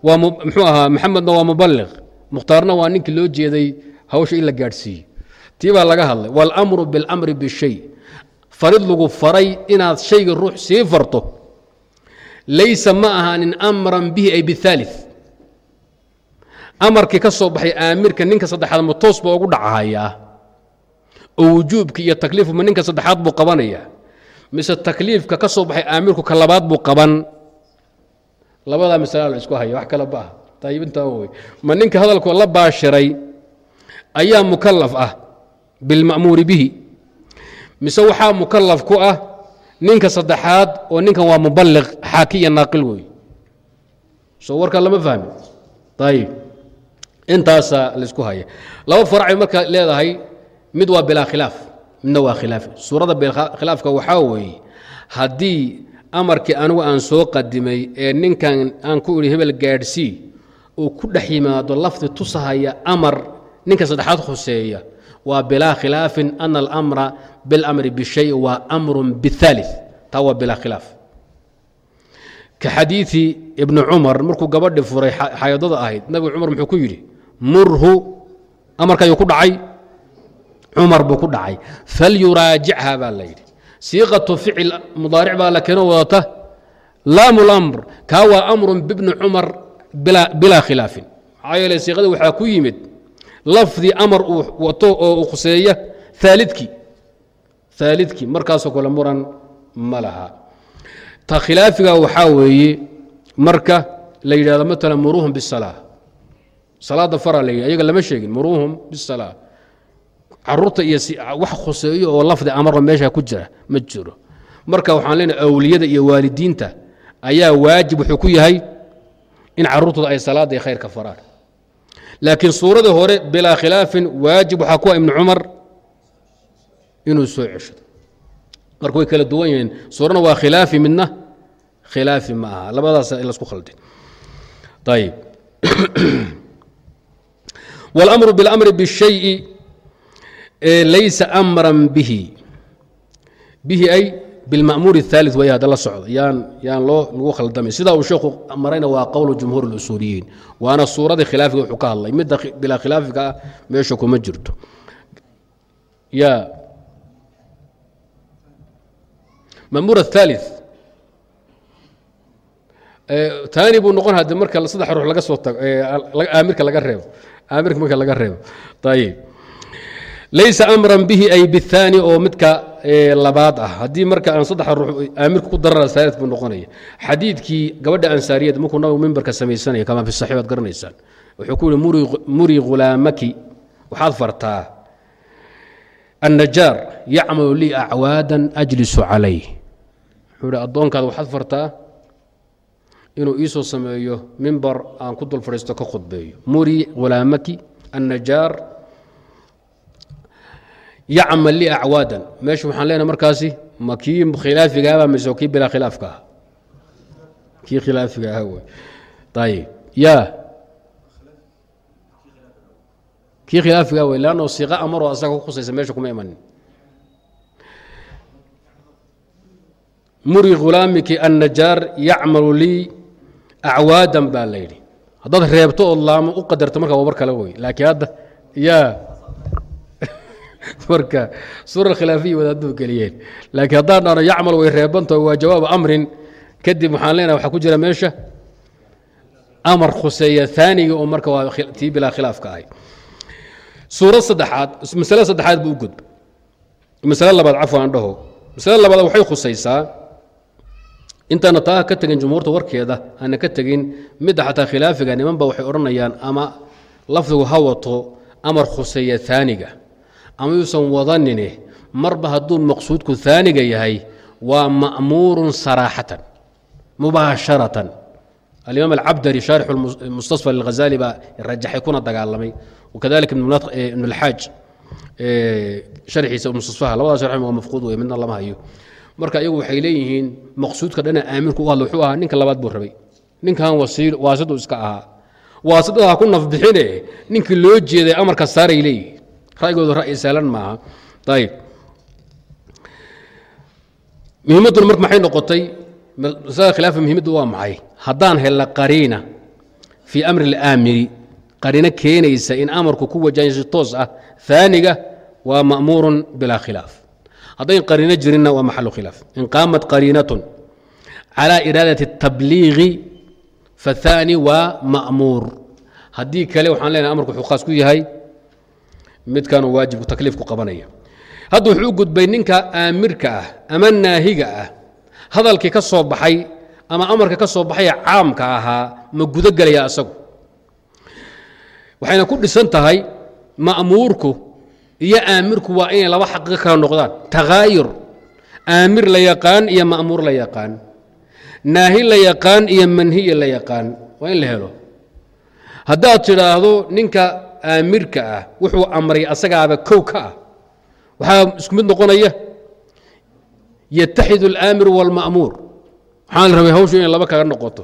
waa muxuu ahaa maxamedna waa muballiq mukhtaarna waa ninkii loo jeeday hawsha in la gaadhsiiye tii baa laga hadlay waalamru biاlamri bishay farid lagu faray inaad shayga ruux sii farto laysa ma ahaanin amran bihi ay biاثaali amarkii ka soo baxay aamirka ninka saddexaad ma toos ba ugu dhacahayaa oo wujuubki iyo takliifu ma ninka saddexaad buu qabanayaa mise takliifka ka soo baxay aamirku ka labaad buu qaban. Labadaa masala la isku haya wax kale ba ah ayib intaa wey ma ninka hadalkoo la baashiray ayaa mukalaf ah bilma'muuri bihi. Mise waxaa mukalaf ku ah ninka saddexaad oo ninkan waa muballiq xaaki iyo naaqil wey soo warkaa lama fahmi ayib intaasaa la isku haya laba faracay markaa leedahay mid waa bilaa khilaaf midna waa khilaafi suuradda khilaafka waxaa weeye haddii amarkii anigu aan soo qadimay ee ninkan aan ku idhi hebel gaadhsii uu ku dhex yimaado lafdi tusahaya amar ninka saddexaad khuseeya waa bilaa khilaafin ana alamra biاlamri bishay waa amrun biاثaalث taa waa bilaa khilaaf ka xadiiثi ibni cumar markuu gabadhi furay xaydada ahayd nabigu cumar muxuu ku yidhi murhu amarka ayuu ku dhacay cumar buu ku dhacay. Falyuraajichaa baa la yidhi. Siiqatu ficil mudaaric baa la keeno wadata laamu lamr kaa waa amrun bibni cumar bilaa khilaafin. Maxaa yeele siiqada waxaa ku yimid lafdi amar uu wato oo khuseeya aalidkii aalidkii markaasoo kale muran ma laha. Ta khilaafiga waxaa weeye marka la yidhahdo maala muruuhum bisalaa salaada fara la yidhi ayaga lama sheegin muruuhum bisalaa caruurta iyo wax khuseeyo oo lafdi amarba meesha ku jira ma jiro marka waxaan leenahay awliyada iyo waalidiinta ayaa waajib wuxuu ku yahay in caruurtooda ay salaada iyo khayrka faraan laakiin suuradii hore bilaa khilaafin waajib waxaa ku ah ibnu cumar inuu soo ceshado marka way kala duwan yihiin suurana waa khilaafi midna khilaafi ma aha labadaas lasku khaldin ayib wاlamru biاlamri bالشhayءi laysa amran bihi bihi ay bilma'muur الثالث way hadda la socda yaan yaan loo lagu khaldamay sidaa uu sheekhu marayna waa qowlu jumhuur اlusuuliyiin waana suuradii khilaafiga wuxuu ka hadlay midda bilaa khilaafiga ah meesha kuma jirto ya ma'muur الثالث taani buu noqon hade marka saddex ruux laga soo tago aamirka laga reebo aamirka marka laga reebo ayib laysa amran bihi ay biاthaani oo midka labaad ah. Haddii marka aan saddex ruux aamirka ku darana saalid buu noqonaya. Xadiidkii gabadha ansaariyad markuu nabigu mimbarka samaysanaya kama fi saxiix waad garanaysaan. Wuxuu ku yihi muri ghulaamaki waxaad fartaa annajaar yacmalu lii acwaadan ajlisu calayh wuxuu ihi addoonkaada waxaad fartaa inuu iisoo sameeyo mimbar aan ku dul fadhiisto ka khudbeeyo. Muri hulaamaki annajaar yacmal lii acwaadan. Meesha waxaan leenahay markaasi ma kii khilaafigaaba mise kii bilaa khilaafka ah kii khilaafiga ah wey ayib ya kii khilaafiga wey leanno siiqa amaroo asaga ku meesha kuma imanin. Muri khulaamiki annajaar yacmalu lii acwaadan baa la yidhi. Haddaad reebto ood laamo u qadarto marka waa bar kale wey laakiin hadda ya marka suura khilaafiya wadaaduu geliyeen. Laakiin haddaan dhahno yacmal way reebantaho waa jawaabu amrin. Kadib waxaan leenahay waxaa ku jira meesha. Amar khuseeya aaniga oo marka waa tii bilaa khilaafka ahay. Suurad saddexaad masale saddexaad buu u gudba masale labaad cafwan dhaho. Masale labaad waxay khusaysaa intaana taa ka tegin jumhuurta warkeeda aana ka tegin midda xataa khilaafiga nimanba waxay odhanayaan ama lafdigu ha wato amar khuseeya aaniga ama yuusan wadanine marba hadduu maqsuudku aaniga yahay waa ma'muurun saraaxatan mubaasharatan. Alimaam alcabdari shaarix mustasfa lilghazali baa rajaxay kuna dagaalamay. Wakadalika ibn alxaaj sharxiisa mustasfaha labadaas sharx waa mafquud wey midna lama hayo. Marka iyagu waxay leeyihiin maqsuudka dhana aamirku u hadla wuxuu ahaa ninka labaad buu rabay. Ninkan wasiil waasidu iska ahaa. Waasidaha ku nafbixine ninkii loo jeeday amarka saaray leeyihiin ra'yigoodu ra'yi saalan maaha ayib muhiimadduna marka maxay noqotay masalada khilaafa muhiimaddu waa maxay haddaan helna qariina fii amri اlaamiri qariino keenaysa in amarku ku wajahan si toos ah aaniga waa ma'muurun bilaa khilaaf haddayn qariino jirinna waa maxalu khilaaf in qaamat qariinatun calى iraadati الtabliiغi faاthaani waa ma'muur haddii kale waxaan leenahay amarku wuxuu khaas ku yahay midkanuu waajibku takliifku qabanaya. Hadda wuxuu u gudbay ninka aamirka ah ama naahiga ah hadalkii ka soo baxay ama amarka ka soo baxaya caamka ahaa ma gudo gelaya asagu. Waxayna ku dhisan tahay ma'muurku iyo aamirku waa inay laba xaqiiqo kala noqdaan. Takaayur aamir la yaqaan iyo ma'muur la yaqaan. Naahi la yaqaan iyo manhiya la yaqaan. Waa in la helo. Haddaad tidhaahdo ninka aamirka ah wuxuu amray asagaaba kow ka ah. Waxaa isku mid noqonaya yataxidu alaamiru wاlma'muur waxaan rabay hawshu inay laba kaga noqoto.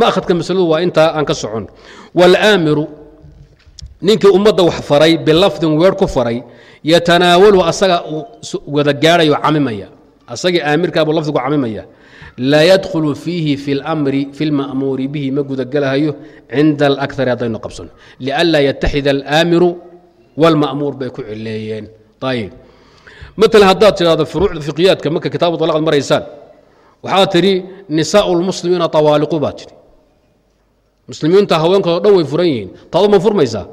Ma'khadka masaladu waa intaa aan ka socon. Wاlaamiru ninkii ummadda wax faray bilafdin weer ku faray yatanaawalu asaga wada gaadhayo camimaya. Asagii aamirkaabuu lafdigu camimaya laa yadkhulu fiihi fi اlmri fi اlma'muuri bihi ma gudagelahayo cinda alakari haddaynu qabsano lianlaa yataxida alaamiru wاlma'muur bay ku cileeyeen ayib maalan haddaad tidhahdo furuucda fiqiyaadka marka kitaabu dalaqad maraysaan waxaad tidhi nisaau lmuslimiina tawaaliqu baa tidhi muslimiinta haweenkoodo dhan way furan yihiin taadu ma furmaysaa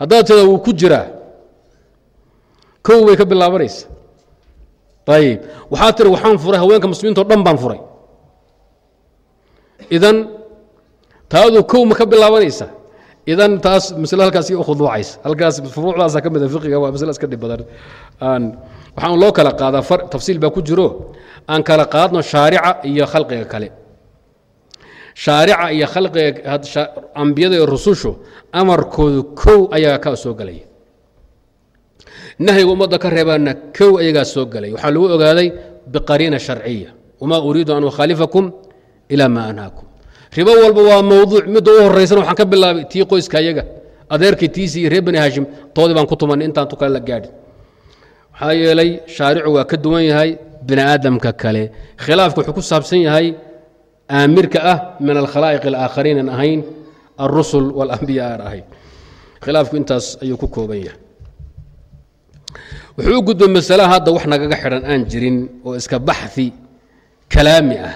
haddaad tidhahdo wuu ku jiraa kow bay ka bilaabanaysa ayib waxaad tihi waxaan furay haweenka muslimiinto dhan baan furay. Idan taadu kow ma ka bilaabanaysa. Idan taas masle halkaas u khuduucaysa. Halkaas furuucdaasa ka mida fiqiga waa masle iska dhib badan. Aan waxaan loo kala qaadaa tafsiil baa ku jiro. Aan kala qaadno shaarica iyo khalqiga kale. Shaarica iyo khalqiga ambiyada iyo rusushu amarkoodu kow ayagaa ka soo gelaya nahyiga ummadda ka reebaana kow ayagaa soo gelaya waxaa lagu ogaaday biqariina sharciya. Wamaa uriidu an ukhaalifakum ilaa maa anhaakum. Ribo walba waa mawduuc midda u horeysana waxaan ka bilaabay tii qoyska ayaga. Adeerkii tiisi iyo reer bani haashim toodii baan ku tumanay intaan tu kale la gaadhin. Maxaa yeelay shaaricu waa ka duwan yahay bini aadamka kale. Khilaafka wuxuu ku saabsan yahay aamirka ah min alkhalaa'iq alaakhariin aan ahayn alrusul walambiya aan ahayn. Khilaafku intaas ayuu ku kooban yahay wuxuu u gudbay masalaha hadda wax nagaga xidhan aan jirin oo iska baxi kalaami ah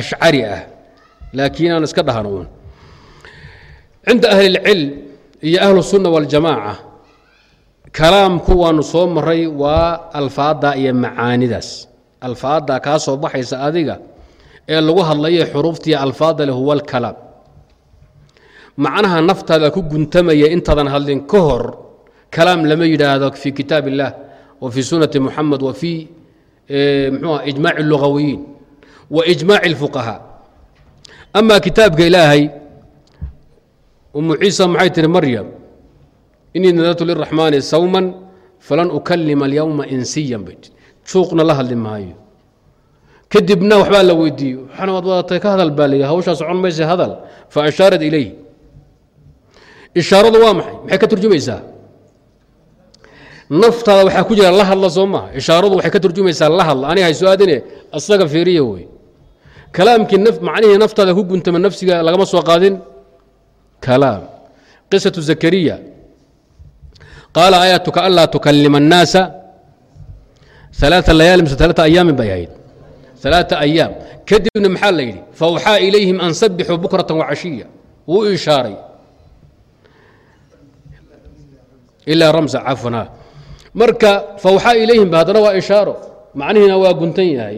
ashcari ah laakiin aan iska dhahno uun cinda ahli اlcilm iyo ahlu الsunna waاljamaaca kalaamku waanu soo maray waa alfaadda iyo macaanidaas alfaadda kaa soo baxaysa adiga ee lagu hadlayo xuruuftii alfaadda le huwa alkalaam macnaha naftaada ku guntamaya intaadan hadlin ka hor kalaam lama yidhaahdo fi kitaab illah wa fii mxuua ijmaaci اlugawiyiin wa ijmaaci اlfuqahaa ama kitaabka ilaahay umu ciisa maxay tihi maryam inii nadartu liraxmaani sawman falan ukalima alyowma insiyan bay tii juuqna la hadli maayo. Kadibna waxbaa la weydiiye waxaana waad wadatay ka hadal baa la hawshaa socon maysa hadal fa ashaarat ilayh ishaaradu waa maxay? Maxay ka turjumaysaa naftaada waxaa ku jira la hadla soo maha ishaaradu waxay ka turjumaysaa la hadla ani hay su'aadine isaga fiiriya wey. Kalaamkii macnihii naftaada ku guntama nafsiga lagama soo qaadin? Kalaam. Qisatu zakariya. Qaala aayatuka anlaa tukalima annaasa. Alaaa layaali mise alaaa ayaamin bay ahayd. Alaaa ayaam. Kadibna maxaa la yidhi? Fawxaa ilayhim an sabbixuu bukratan wacashiya wuu ishaaray. Ilaa ramsa cafna ah marka فawxaa ilayhim ba haddana waa ishaaro macnihiina waa guntan yahay.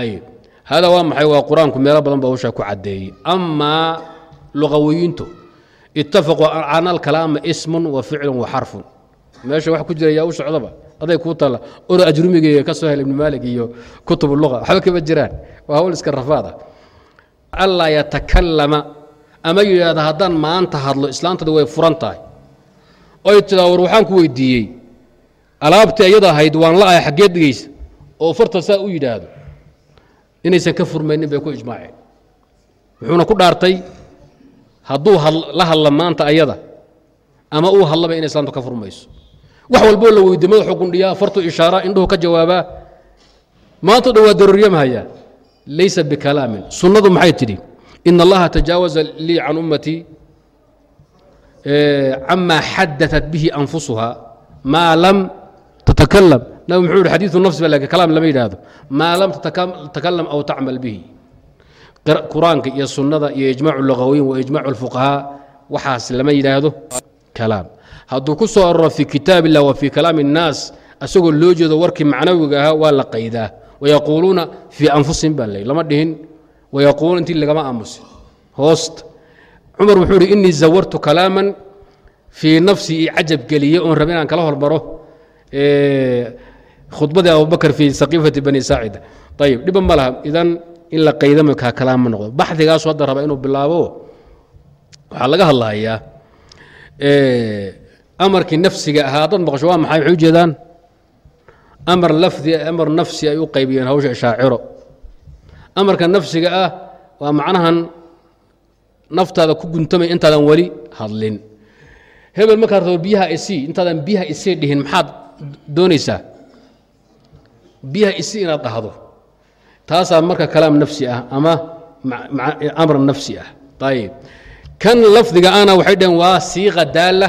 Ayib hada waa maxay? Waa qur'aanku meelo badan ba hawshaa ku cadeeyey amaa luqawiyiintu itafaquu can alkalaama ism wa ficlu wa xarfun. Meesha wax ku jira yaa u socdaba aday kuu tala oro ajrumiga ka soo hel ibnu maalik iyo kutub luga waxba kama jiraan. Waa hawl iska rafaada. Allaa yatakalama ama yidhaahda haddaan maanta hadlo islaantada way furan tahay. Oy tidaa war waxaan ku weydiiyey alaabtii iyada ahayd waan la ahay xaggeed dhigaysa oo farta saa u yidhaahdo inaysan ka furmaynin bay ku ijmaaceen. Wuxuuna ku dhaartay hadduu la hadla maanta ayada ama uu hadlaba inay islaamtu ka furmayso. Wax walboo la weydiye madaxuu gundhiyaa fartu ishaara indhuhu ka jawaabaa. Maanta dhan waa daruuryamhayaa laysa bikalaamin. Sunnadu maxay tidhi? Ina allaha tajaawaza lii can ummatii cama xadaثat bihi anfusuha maa lam tatakalam nabi muxuu yihi xadiiu nafsi ba lakin kalaam lama yidhaahdo maa lam tatakalam aw tacmal bihi qur-aanka iyo sunnada iyo ijmac lugawiyin wa ijmac اlfuqahaa waxaas lama yidhaahdo kalaam hadduu ku soo aroro fii kitaab illah wa fii kalaami الnaas asagoo loo jeedo warkii macnawiga ahaa waa la qaydaa wayaquuluuna fii anfusihim baa ley lama dhihin wayaquuluuna intii lagama aamusin hoosta cumar wuxuu ihi inii zawartu kalaaman fii nafsi i cajab geliye oon raba inaan kala hormaro khudbadii abubakr fii saqiifati bani saacida ayib dhiba ma laha. Idan in la qaydamo kaa kalaam ma noqdo. Baxdigaasu hadda raba inuu bilaabo. Waxaa laga hadlahayaa amarkii nafsiga ahaa. Haddaad maqasho waa maxay? Waxay ujeedaan amar lafdi amar nafsi ay u qaybiyeen hawsha shaaciro amarka nafsiga ah waa macnahan naftaada ku guntamay intaadan weli hadlin. Hebel markaad rabo biyaha isii intaadan biyaha isii dhihin maxaad doonaysaa biyaha isii inaad dhahdo taasaa marka kalaam nafsi ah ama amar nafsi ah ayib kan lafdiga ana waxay dhaheen waa siiqa daala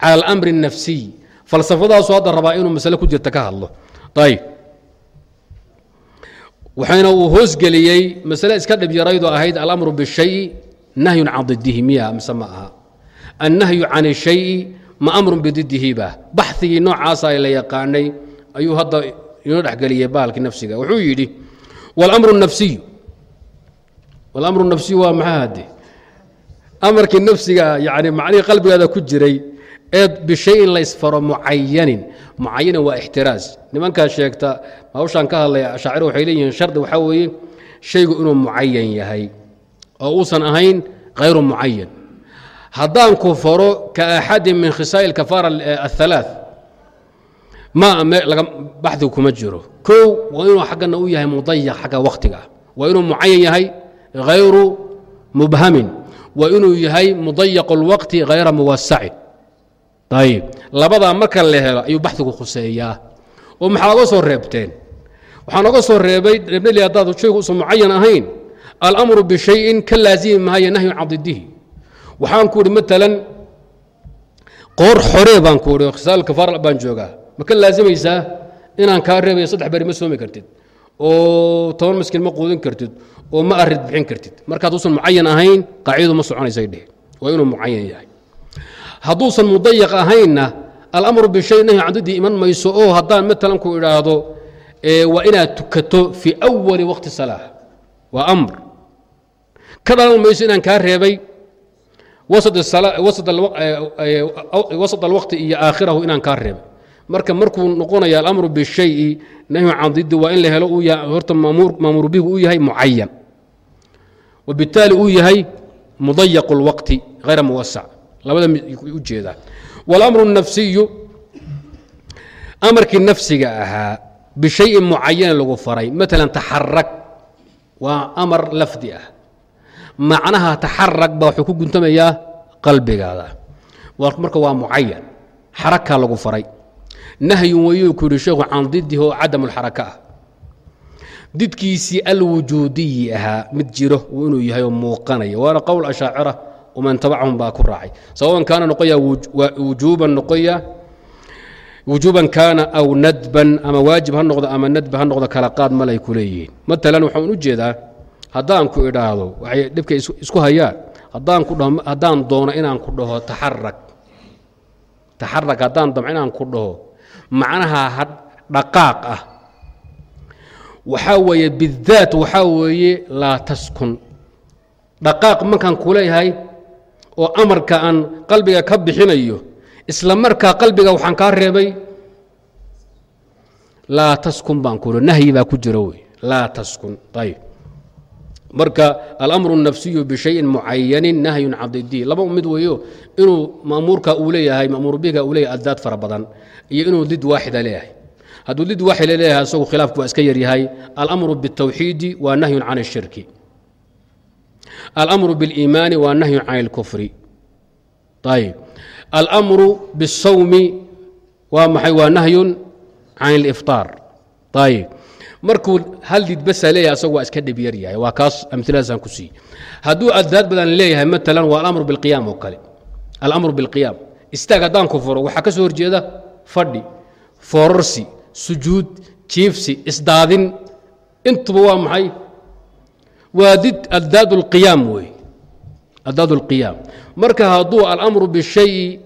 cala alamri الnafsiy falsafadaasu hadda rabaa inuu masale ku jirta ka hadlo ayib waxayna uu hoosgeliyey masale iska dhib yaraydu ahayd alamru bishayi nahyun can didihi miya mise ma aha annahyu can الshayi ma amrun bididihiba baxigii noocaasa la yaqaanay ayuu hadda inoo dhexgeliyey baalki nafsiga. Wuxuu yidhi wlamru nafsiy wlamru nafsiy waa maxaa hadde amarkii nafsiga yani macnihii qalbigaada ku jiray eed bishayin laysfaro mucayanin mucayanin waa ixtiraas. Nimankaa sheegta hawshaan ka hadlaya ashaacir waxay leeyihiin shardi waxaa weeye shaygu inuu mucayan yahay. Oo uusan ahayn hayru mucayan haddaan ku faro ka axadin min khisaa'il kafaara ahalaaث ma baxdigu kuma jiro. Kow waa inuu xaggana u yahay mudayaq xagga wakhtiga waa inuu mucayan yahay hayru mubhamin. Waa inuu yahay mudayaq اlwaqti hayra muwasacin ayb labadaa marka la helo ayuu baxdigu khuseeyaa. Oo maxaad oga soo reebteen? Waxaan oga soo reebay reebnali haddaad shaygu usan mucayan ahayn. Alamru bishayin ka laasimi maayo nahyu can waxaan ku idhi maalan qoor xoree baan ku idhi khisaal kafaar baan joogaa. Ma ka laasimaysaa inaan kaa reebayo saddex beri ma soomi kartid? Oo toban miskiin ma quudin kartid? Oo ma arid bixin kartid? Markaad usan mucayan ahayn qaacidadu ma soconaysay dheh waa inuu mucayan yahay. Hadduusan mudayaq ahaynna alamru bishay nahy can didii iman mayso oo haddaan maalan ku idhaahdo waa inaad tukato fii awali waqti salaa waa amr. Ka dhalan mayso inaan kaa reebay wasط alwaqti iyo aakhirahu inaan kaa reebay marka markuu noqonaya alamru bishayi nahyu can didi waa in la helo horta maamuur bigu uu yahay mucayan wabitaali uu yahay mudayaq اlwaqti hayra muwasac labada ujeedaa wاlamru الnafsiyu amarkii nafsiga ahaa bishayin mucayanin lagu faray maala taxarag waa amar lafdi ah macnaha taxarag baa wuxuu ku guntamayaa qalbigaada marka waa mucayan xarakaa lagu faray. Nahyun wayuu ku yihi sheekhu can didihi oo cadam اlxaraka ah. Didkiisii alwujuudiyi ahaa mid jiro inuu yahay oo muuqanaya. Waana qowl ashaacira waman tabacahum baa ku raacay. Sababan kaana noqoya wujuuban noqoya wujuuban kaana aw nadban ama waajib ha noqdo ama nadba ha noqdo kala qaad malay ku leeyihiin. Maalan waxaan u jeedaa haddaan ku idhaahdo waxay dhibka isku hayaan. Haddaan doono inaan ku dhaho taxarag taxarag haddaan damco inaan ku dhaho. Macnaha dhaqaaq ah. Waxaa weeye bidaat waxaa weeye laa taskun. Dhaqaaq markaan ku leeyahay oo amarka aan qalbiga ka bixinayo isla markaa qalbiga waxaan kaa reebay laa taskun baan ku nahyi baa ku jira wey laa taskun ayb marka alamru الnafsiyu bishayin mucayanin nahyun cadidi laba mid weeyo inuu maamuurka uu leeyahay maamuur biga uu leeyahay addaad fara badan iyo inuu did waaxida leeyahay hadduu did waaxida leeyahay isagu khilaafku waa iska yaryahay alamru bالtawxiidi waa nahyun can الshirki alamru bاliimaani waa nahyun can اlkufri ayb alamru bالsawmi waa maxay waa nahyun can اlifطaar ayb markuu hal did basa leeyahay asagu waa iska dhib yar yahay. Waa kaas amiladaasaan ku siiye hadduu addaad badan leeyahay maalan waa alamru bilqiyaam oo kale. Alamru bilqiyaam. Istaag haddaan ku furo waxaa ka soo horjeeda fadhi foorarsi sujuud jiifsi isdaadin. Intuba waa maxay? Waa did addaad اlqiyaam wey addaad اlqiyaam marka hadduu alamru bishayi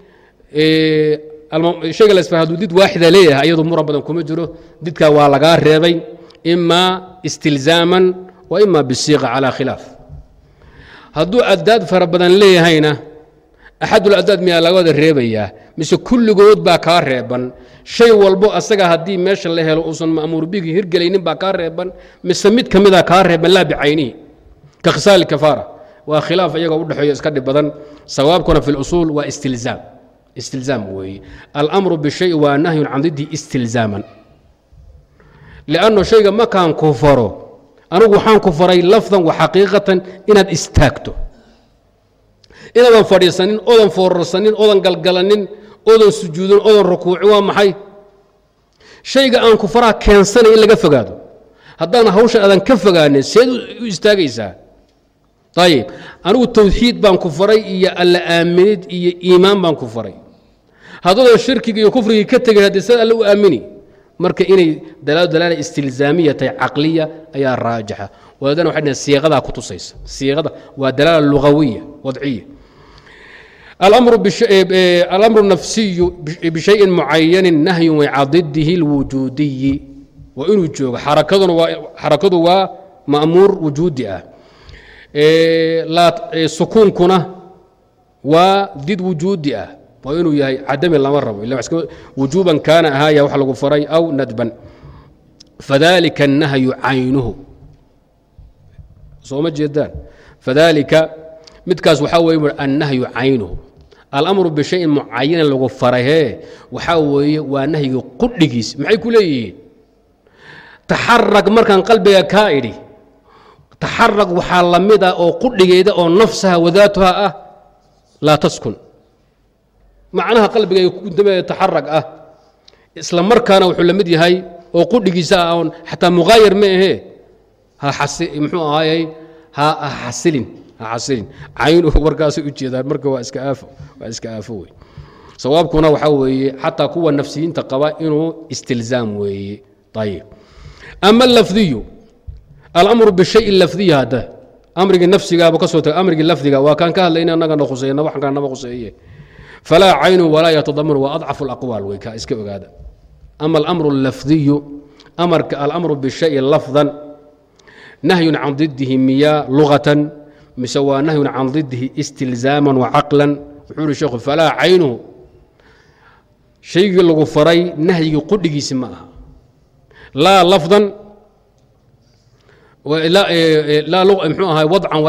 shayga la haduu did waaxida leeyahay iyadu muran badan kuma jiro. Didkaa waa lagaa reebay ima istilzaaman wa ima bisiiqa calaa khilaaf hadduu addaad fara badan leeyahayna axaduladaad miyaa laga wada reebayaa mise kulligood baa kaa reeban shay walbo asaga haddii meesha la helo uusan ma'muur bigi hirgelaynin baa kaa reeban mise mid ka mida kaa reeban laa bicaynihi ka khisaal waa khilaaf iyagoo udhexeeyo iska dhib badan sawaabkuna fi lusuul waa istilzaam istilzaam weeye alamru bishay waa nahyun can diddi istilzaaman lianno shayga makaan ku faro anigu waxaan ku faray lafdan wa xaqiiqatan inaad istaagto inaadan fadhiisanin odan foorarsanin odan galgalanin odan sujuudin odan rukuucin waa maxay shayga aan ku faraa keensanay in laga fogaado haddaan hawshan aadan ka fogaanin seed u istaagaysaa ayib anigu tawxiid baan ku faray iyo alla aaminid iyo iimaan baan ku faray haddoodan shirkiga iyo kufrigii ka tegin haddii sad alle u aamini marka inay dalaalo dalaala istilzaamiya tahay caqliya ayaa raajixa wadaadana waxay dhaheen siiqadaa ku tusaysa. Siiqada waa dalaala lugawiya wadciya. Alamru nafsiyu bishayin mucayanin nahyun wicadidihi اlwujuudiyi waa inuu joogo. Xarakadu waa ma'muur wujuudi ah. Sukuunkuna waa did wujuudi ah waa inuu yahay cadami lama rabo wujuuban kaana ahaaya wax lagu faray aw nadban. Fadalika الnahyu caynuhu. Sooma jeedaan. Fadalika midkaas waxaa weye annahyu caynuhu. Alamru bishayin mucayanin lagu farayhee waxaa weeye waa nahyiga qudhigiis. Maxay ku leeyihiin? Taxarag markaan qalbiga kaa idhi. Taxarag waxaa la mid ah oo qudhigeeda oo nafsaha wadaatuha ah laa taskun macnaha qalbigayga kudamee taxarag ah. Isla markaana wuxuu la mid yahay oo qudhigiisa ah oon xataa muqaayar ma ahee. Mxuu ahaayey? Ha xasilin ha xasilin. Caynuhu warkaasay u jeedaan marka waa iska aafo waa iska aafo wey sawaabkuna waxaa weeye xataa kuwa nafsiyiinta qaba inuu istilzaam weeye. Ayib ama alafdiyu alamru bishay lafdiyi hadda amrigii nafsigaaba ka soo taga amrigii lafdiga waa kaan ka hadlayna annagana khuseeyna waxaan nama khuseeye falaa caynu walaa yatadamanu waa adcafu alaqwaal wey ka iska ogaada ama alamru allafdiyu amarka alamru bishayi lafdan nahyun can didihi miyaa lugatan mise waa nahyun can didihi istilzaaman wa caqlan wuxuu ihi sheekhu falaa caynuhu shaygii lagu faray nahyigii qudhigiisi ma aha laa lafdan mxuu ahay wadcan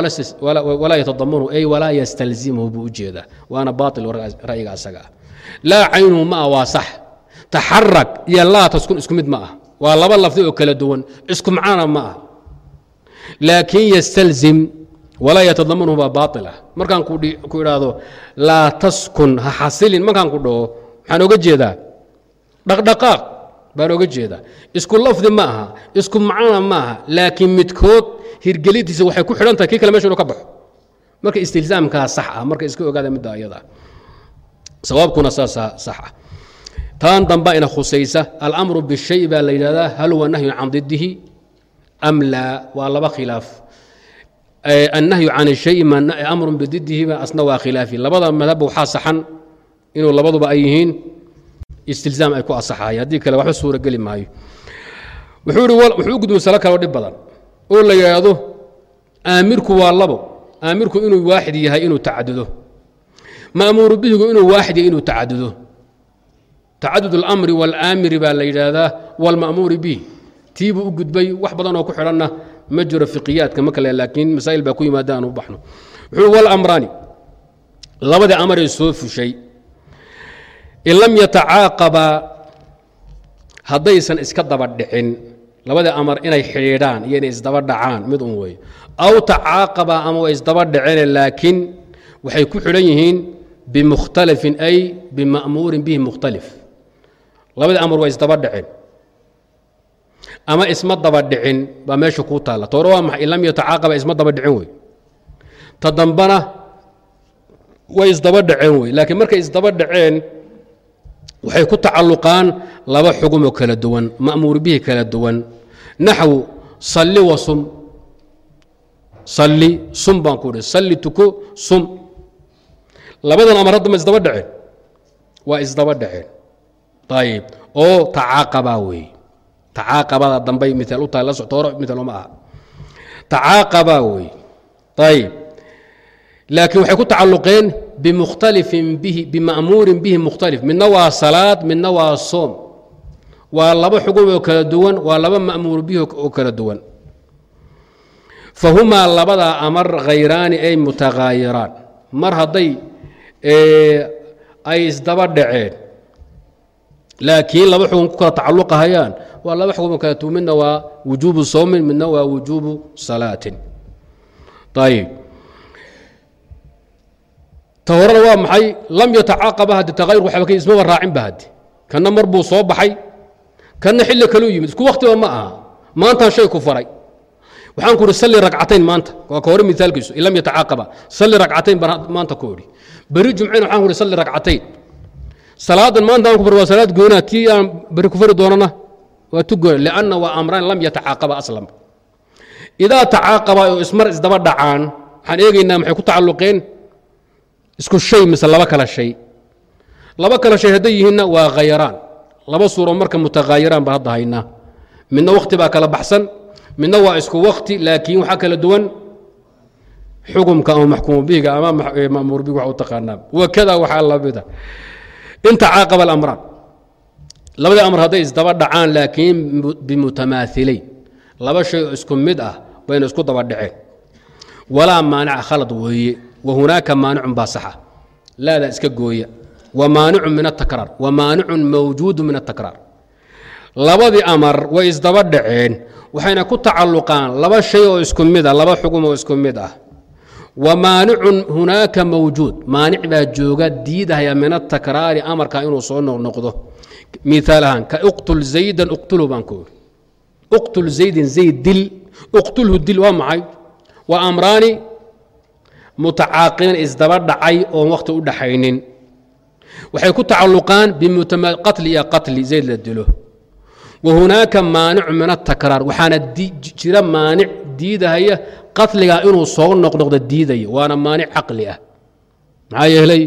walaa yatadamanu ay walaa yastalzimhu buu u jeedaa. Waana baail ra'yiga asaga ah. Laa caynuhu ma ah waa sax. Taxarag iyo laa taskun isku mid ma ah waa laba lafdi oo kala duwan isku macnana ma ah laakin yastalzim walaa yatadamanhu baa baail ah. Markaan ku idhaahdo laa taskun ha xasilin markaan ku dhaho maxaan oga jeedaa dhaqdhaqaaq baan oga jeedaa isku lafdi ma aha isku macnona ma aha laakiin midkood hirgelintiisa waxay ku xidhan tahay kii kale meesha inu ka baxo. Marka istilzaamkaa sax ah marka iska ogaada midda ayada. Sawaabkuna saasaa sax ah. Taan damba ina khusaysa alamru bishay baa la yidhahdaa hal huwa nahyun can didihi am laa waa laba khilaaf. Annahyu can shay amrun bididihiba asna waa khilaafi. Labada madhabba waxaa saxan inuu labaduba ay yihiin istilzaam ay ku asaxahay haddii kale waxba suura geli maayo wuxuu ihi wuxuu u gudbi masalo kaleo dhib badan oo la yidhaahdo aamirku waa labo aamirku inuu waaxid yahay inuu tacadudo ma'muuru bihigu inuu waaxid yahay inuu tacadudo tacadud اlamri wاlaamiri baa la yidhaahdaa wاlma'muuri bih tii buu u gudbay wax badan oo ku xidhanna ma jiro fiqiyaadka ma kale laakiin masaa'il baa ku yimaada aan u baxno wuxuu wاlamraani labadii amaree soo fushay in lam yatacaaqabaa haddaysan iska daba dhicin labadii amar inay xidhiidhaan iyo inay isdaba dhacaan mid un weeye aw tacaaqabaa ama way isdaba dhaceen laakiin waxay ku xidhan yihiin bimukhtalifin ay bima'muurin bihi mukhtalif. Labadii amar way isdaba dhaceen ama isma daba dhicin baa meesha kuu taalla. Toore waa maxay? In lam yatacaaqaba isma daba dhicin wey ta dambana way isdaba dhaceen wey laakiin markay isdaba dhaceen waxay ku tacalluqaan laba xugumoo kala duwan ma'muur bihi kala duwan. Naxwu salli wa sum. Salli sum baan ku salli tuko sum. Labadan amar hadda ma isdaba dhaceen? Waa isdaba dhaceen. Ayib oo tacaaqabaa weeye tacaaqabada dambay miaal u tahay la socto hore miaal uma aha. Tacaaqabaa weeye ayib laakiin waxay ku tacalluqeen bimukhtalifin bihi bima'muurin bihi mukhtalif. Midna waa salaad midna waa soom. Waa laba xugum oo kala duwan waa laba ma'muur bihi oo kala duwan. Fahumaa labadaa amar khayraani ay mutaghaayiraan. Mar hadday ay isdaba dhaceen laakiin laba xugum ku kala tacalluqahayaan waa laba xugum kala duwan. Midna waa wujuubu soomin midna waa wujuubu salaatin. Ayib ta horena waa maxay? Lam yatacaaqaba haddi taayur waxba ismaba raacinba haddi kanna mar buu soo baxay. Kanna xilli kaluu yimid. Isku waktiba ma aha. Maantaan shay ku faray. Waxaan ku idhi salli ragcatayn maanta. Waa ka hore miaalkiisu in salli ragcatayn baan maanta ku idhi. Beri jumcayna waxaan ku idhi salli ragcatayn salaadan maanta aan ku fari waa salaad goonaa tii aan beri ku fari doonana waa tu goona lianna waa amraan lam yatacaaqaba aslan idaa tacaaqaba oo ismar isdaba dhacaan waxaan eegaynaa maxay ku tacalluqeen isku shay mise laba kala shay. Laba kala shay hadday yihiinna waa khayaraan laba suuro marka mutaghaayiraan baan hadda haynaa midna wakhti baa kala baxsan midna waa isku wakti laakiin waxaa kala duwan xukumka ama maxkuumu ama ma'muur waxa u taqaanaa. Wakada waxaa lamida in tacaaqaba alamraan. Labadii amr hadday isdaba dhacaan laakiin bimutamaahilayn laba shay oo isku mid ah bayna isku daba dhaceen walaa maanica khalad weeye wahunaaka maanicun baa saxa laadaa iska gooya wa maanicun min atakraar wa maanicun mawjuudu min atakraar labadii amar way isdaba dhaceen waxayna ku tacalluqaan laba shay oo isku mid ah laba xugum oo isku mid ah wa maanicun hunaaka mawjuud maanic baa jooga diidahaya min atakraari amarka inuu soo noqnoqdo miaal ahaan ka uqtul zaydan uqtulhu baan ku uqtul zaydin zayd dil uqtulhu dil waa maxay waa amraani mutacaaqiban isdaba dhacay oon wakhti u dhaxaynin. Waxay ku tacalluqaan biqatli iyo qatli zayd la dilo. Wa hunaaka maanicu min atakraar waxaana jira maanic diidahaya qatligaa inuu soo noqnoqdo diidaya waana maanic caqli ah. Maxaa yeelay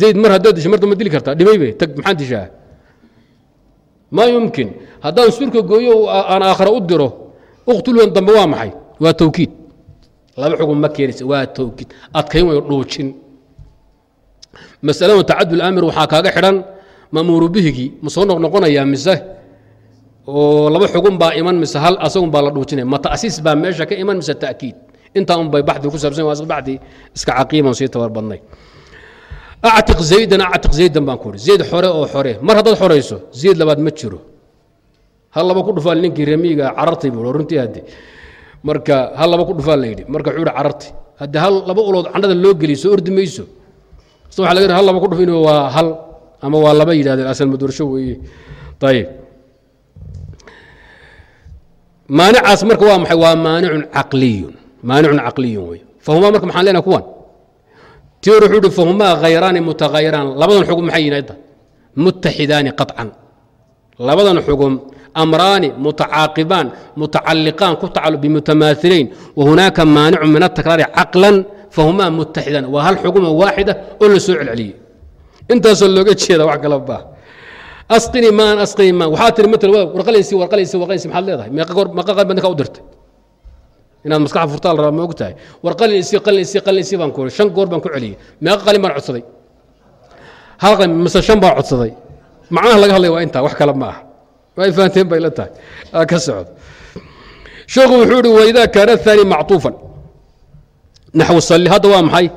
zayd mar haddaad disho marta ma dili kartaa dhimaybe tag maxaan dishaa? Maa yumkin. Haddaan surka gooyo aan aakhira u diro uqtulwan dambe waa maxay? Waa tawkiid laba xugum ma keenaysa waa towkiid. Adkayn wayo dhuujin. Masalada tacadul amir waxaa kaaga xidhan mamuuru bihigii ma soo noqnoqonayaa mise? Oo laba xugun baa iman mise hal asagun baa la dhuujinaya. Ma ta'siis baa meesha ka iman mise ta'kiid? Intaa un bay baxdi ku saabsan waa baxdi iska caqiiman sii tabar badnay. Actiq zaydan actiq zaydan baan ku ihi zayd xore oo xore. Mar haddaad xorayso zayd labaad ma jiro. Hal laba ku dhufaal ninkii remiiga carartay buu runtii hadde marka hal laba ku dhufaal la yidhi. Marka wuxuu ihi carartay hadde hal laba ulood candhada loo geliy soo ordi mayso s waxa laga hal laba ku dhuf in waa hal ama waa laba yidhahdeen asal madursho weeye. Ayib maanicaas marka waa maxay? Waa maanicun caqliyun. Maanicun caqliyun wey fahumaa marka maxaan leenahay kuwan? Tii hore wuxuu ihi fahumaa khayraani mutahayiraan labadan xugum maxay yihiin hadda muttaxidaani qaطcan labadan xugum amraani mutacaaqibaan mutacaliqaan ku tacaluq bimutamaailayn wahunaaka maanicun min atakraari caqlan fahumaa muttaxidaan waa hal xuguma waaxida oo la celceliyey intaasoo looga jeeda wax kala baa asqini maan asqini maan waxaa tiri matal warqalaysi warqalaysi warqalaysi maxaad leedahay meeqa qalin baad ninka u dirtay inaad maskaxa furtaa la rabaa ma og tahay war qalin isi qalin isi qalin isi baan ku shan goor baan ku celiyey meeqa qalin baan codsaday hal qalin mise shan baan codsaday macnaha laga hadlaya waa intaa wax kale ma aha fahanteen bay la tahay. Ka socdo. Sheekhu wuxuu ihi waidaa kaana aani macطuufan naxwu salli hadda waa maxay?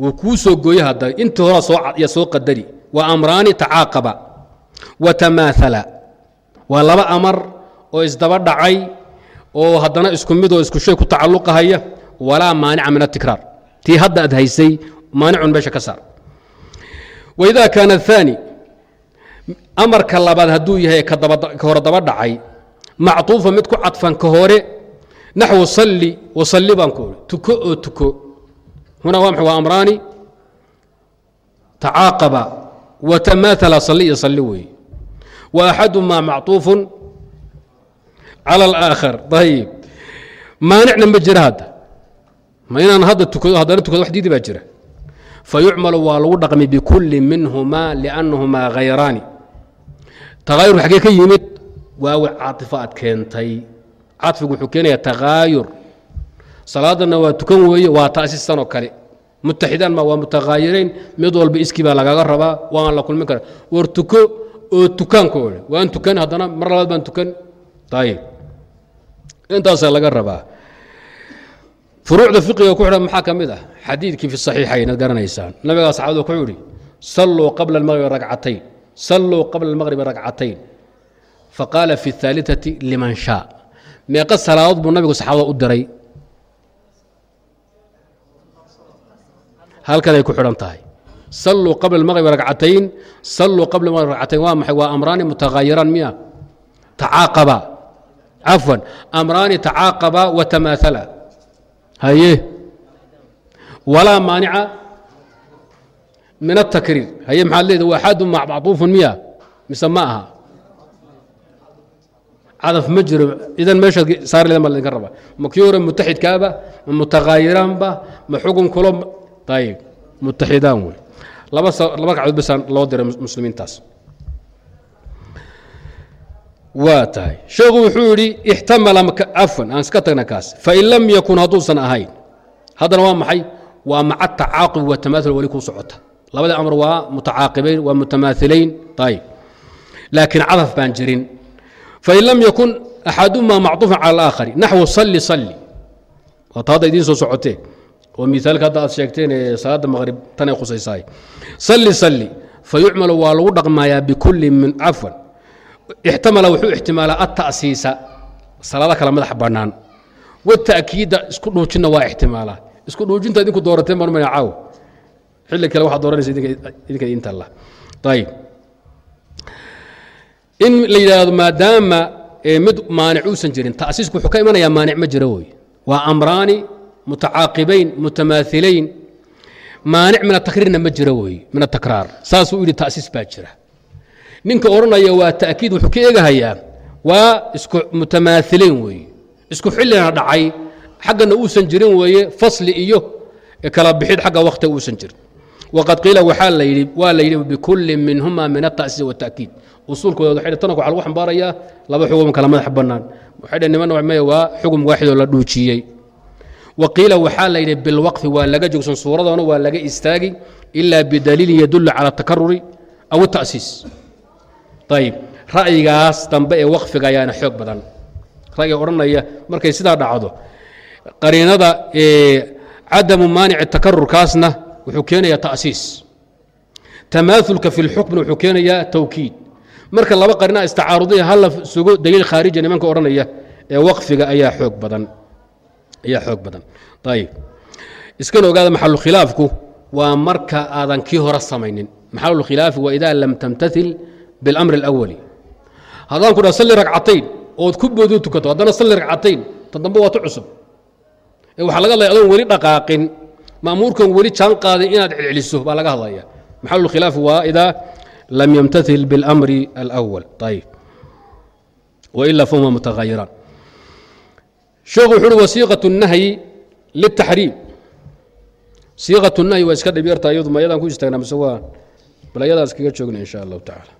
Wuu kuu soo gooye hadda. Intii horaa soo ya soo qadari. Waa amraani tacaaqaba wa tamaahala waa laba amar oo isdaba dhacay oo haddana isku mid oo isku shay ku tacalluqahaya walaa maanica min atikraar tii hadda aad haysay maanicun meesha ka saar. Waidaa kaana aani amarka labaad hadduu yahay ka hore daba dhacay macطuufa mid ku cadfan ka hore naxwu salli wasalli baan ku tuko oo tuko. Huna waa maxay? Waa amraani. Tacaaqaba watamaaala salli iyo salli weeye wa axadumaa macطuufun cala alaakhar. Ayib maanicna ma jira hadda. Ma inaan hadda tukado haddana tukado wax diidi baa jira. Fayucmalu waa lagu dhaqmi bikulli minhumaa liannahumaa khayraani takaayur xaggee ka yimid. Waawi caaطifo aad keentay. Cafigu wuxuu keenaya takaayur salaadana waa tukan weeye waa taasiistan oo kale. Mutaxidaan ma waa mutakaayirayn mid walba iskii baa lagaga rabaa waan la kulmin kara war tuko oo tukaanka ole waan tukan haddana mar labaad baan tukan. Ayib intaasaa laga rabaa. Furuucda fiqiga ku xidhan maxaa ka mid ah? Xadiidkii fi saxiixayn ad garanaysaan. Nabigaa saxaabada wuxuu yidhi salluu qabla almaqribi ragcatayn salluu qabla almaqribi ragcatayn faqaala fi اhaaliثati liman shaa meeqa salaadood buu nabigu saxaabada u diray halkaday ku xidhan tahay salluu qabla almaqribi ragcatayn salluu qabla almaqrib ragcatayn waa maxay waa amraani mutagayiraan miya tacaaqaba cafwan amraani tacaaqaba wa tamaahala haye walaa maanica min atakriir haye maxaad leedahay waaxadu macطuufun miya mise ma aha cadaf ma jiro idan meeshaad saari leedan baa ladinka rabaa ma mutaxidkaaba ma mutakaayiraanba ma xugun kulo ayib mutaxidaan wey laba laba kacdood basaan loo diray muslimiintaas waa tahay sheekhu wuxuu yidhi ixtamala cafwan aan iska tagna kaas fain lam yakun hadduusan ahayn haddana waa maxay waa maca tacaaqub wa tamaaul weli kuu socota labada amar waa mutacaaqibayn waa mutamaailayn ayib laakiin cadaf baan jirin. Fain lam yakun axadumaa macطuufan cala alaakhari naxwu salli salli. Waata hadda idiin soo socotee. Oo miaalka hadda aad sheegteen ee salaadda maqrib tanay khusaysaay salli salli fayucmalu waa lagu dhaqmayaa bikulli min cafwan ixtamala wuxuu ixtimaalaa ata'siisa salaado kale madax bannaan. Wata'kiida isku dhuujinna waa ixtimaalaa. Isku dhuujinta idinku doorateen baan umana caaw xilli kale waxaad dooranaysa idinka inta allah ayib in la yidhaahdo maadaama mid maanic uusan jirin ta'siisku wuxuu ka imanayaa maanic ma jiro wey waa amraani mutacaaqibayn mutamaailayn maanic min atakriirna ma jiro wey min atakraar saasuu yidhi ta'siis baa jira. Ninka odhanaya waa ta'kiid wuxuu ka eegahayaa waa isku mutamaailayn weeye isku xillina dhacay xaggana uusan jirin weeye fasli iyo kala bixid xagga wakhtiga uusan jirin waqad qiila yidhi waa la yidhi bikulli minhuma min ata'siis wata'kiid usuulkooda waxay tanaka waxaa lagu xambaarayaa laba xugum kala madax dhaheen nimanna maya waa xugum waaxidoo la dhuujiyey waqiila waxaa la yidhi bilwaqfi waa laga joogsan suuradoona waa laga istaagi ilaa bidaliilin yadulu cala atakaruri aw atasiis ayib ra'yigaas dambe ee waqfiga ayaana xoog badan ra'yiga odhanaya markay sidaa dhacdo qariinada cadamu maanici takarurkaasna wuxuu keenayaa ta'siis. Tamaaulka fi lxukmna wuxuu keenayaa tawkiid. Marka laba qarina istacaaruday hala sugo daliil khaarija nimanka odhanaya ee waqfiga ayaa xoog badan. Ayaa xoog badan. Ayib iskana ogaada maxalukhilaafku waa marka aadan kii hore samaynin. Maxalulkhilaafi waa idaa lam tamtail biاlamri اlawali haddaan ku dhaha salli ragcatayn ood ku boodo tukato. Haddana salli ragcatayn ta dambe waa tu cusub. Ee waxaa laga hadlaya adoon weli dhaqaaqin ma'muurkan weli jaan qaadin inaad celceliso baa laga hadlaya maxalulkhilaafi waa idaa lam yamtail biاlamri alأwal ayib waila fahuma mutahayiraan sheekhu wuxu uhi wasiiqaة الnahyi lلtaxriim siiqaة الnahyi waa iska dhib yartaa iyadu ma yadaan ku istaagnaa mise waa bal ayadaas kaga joogna in sha allahu tacala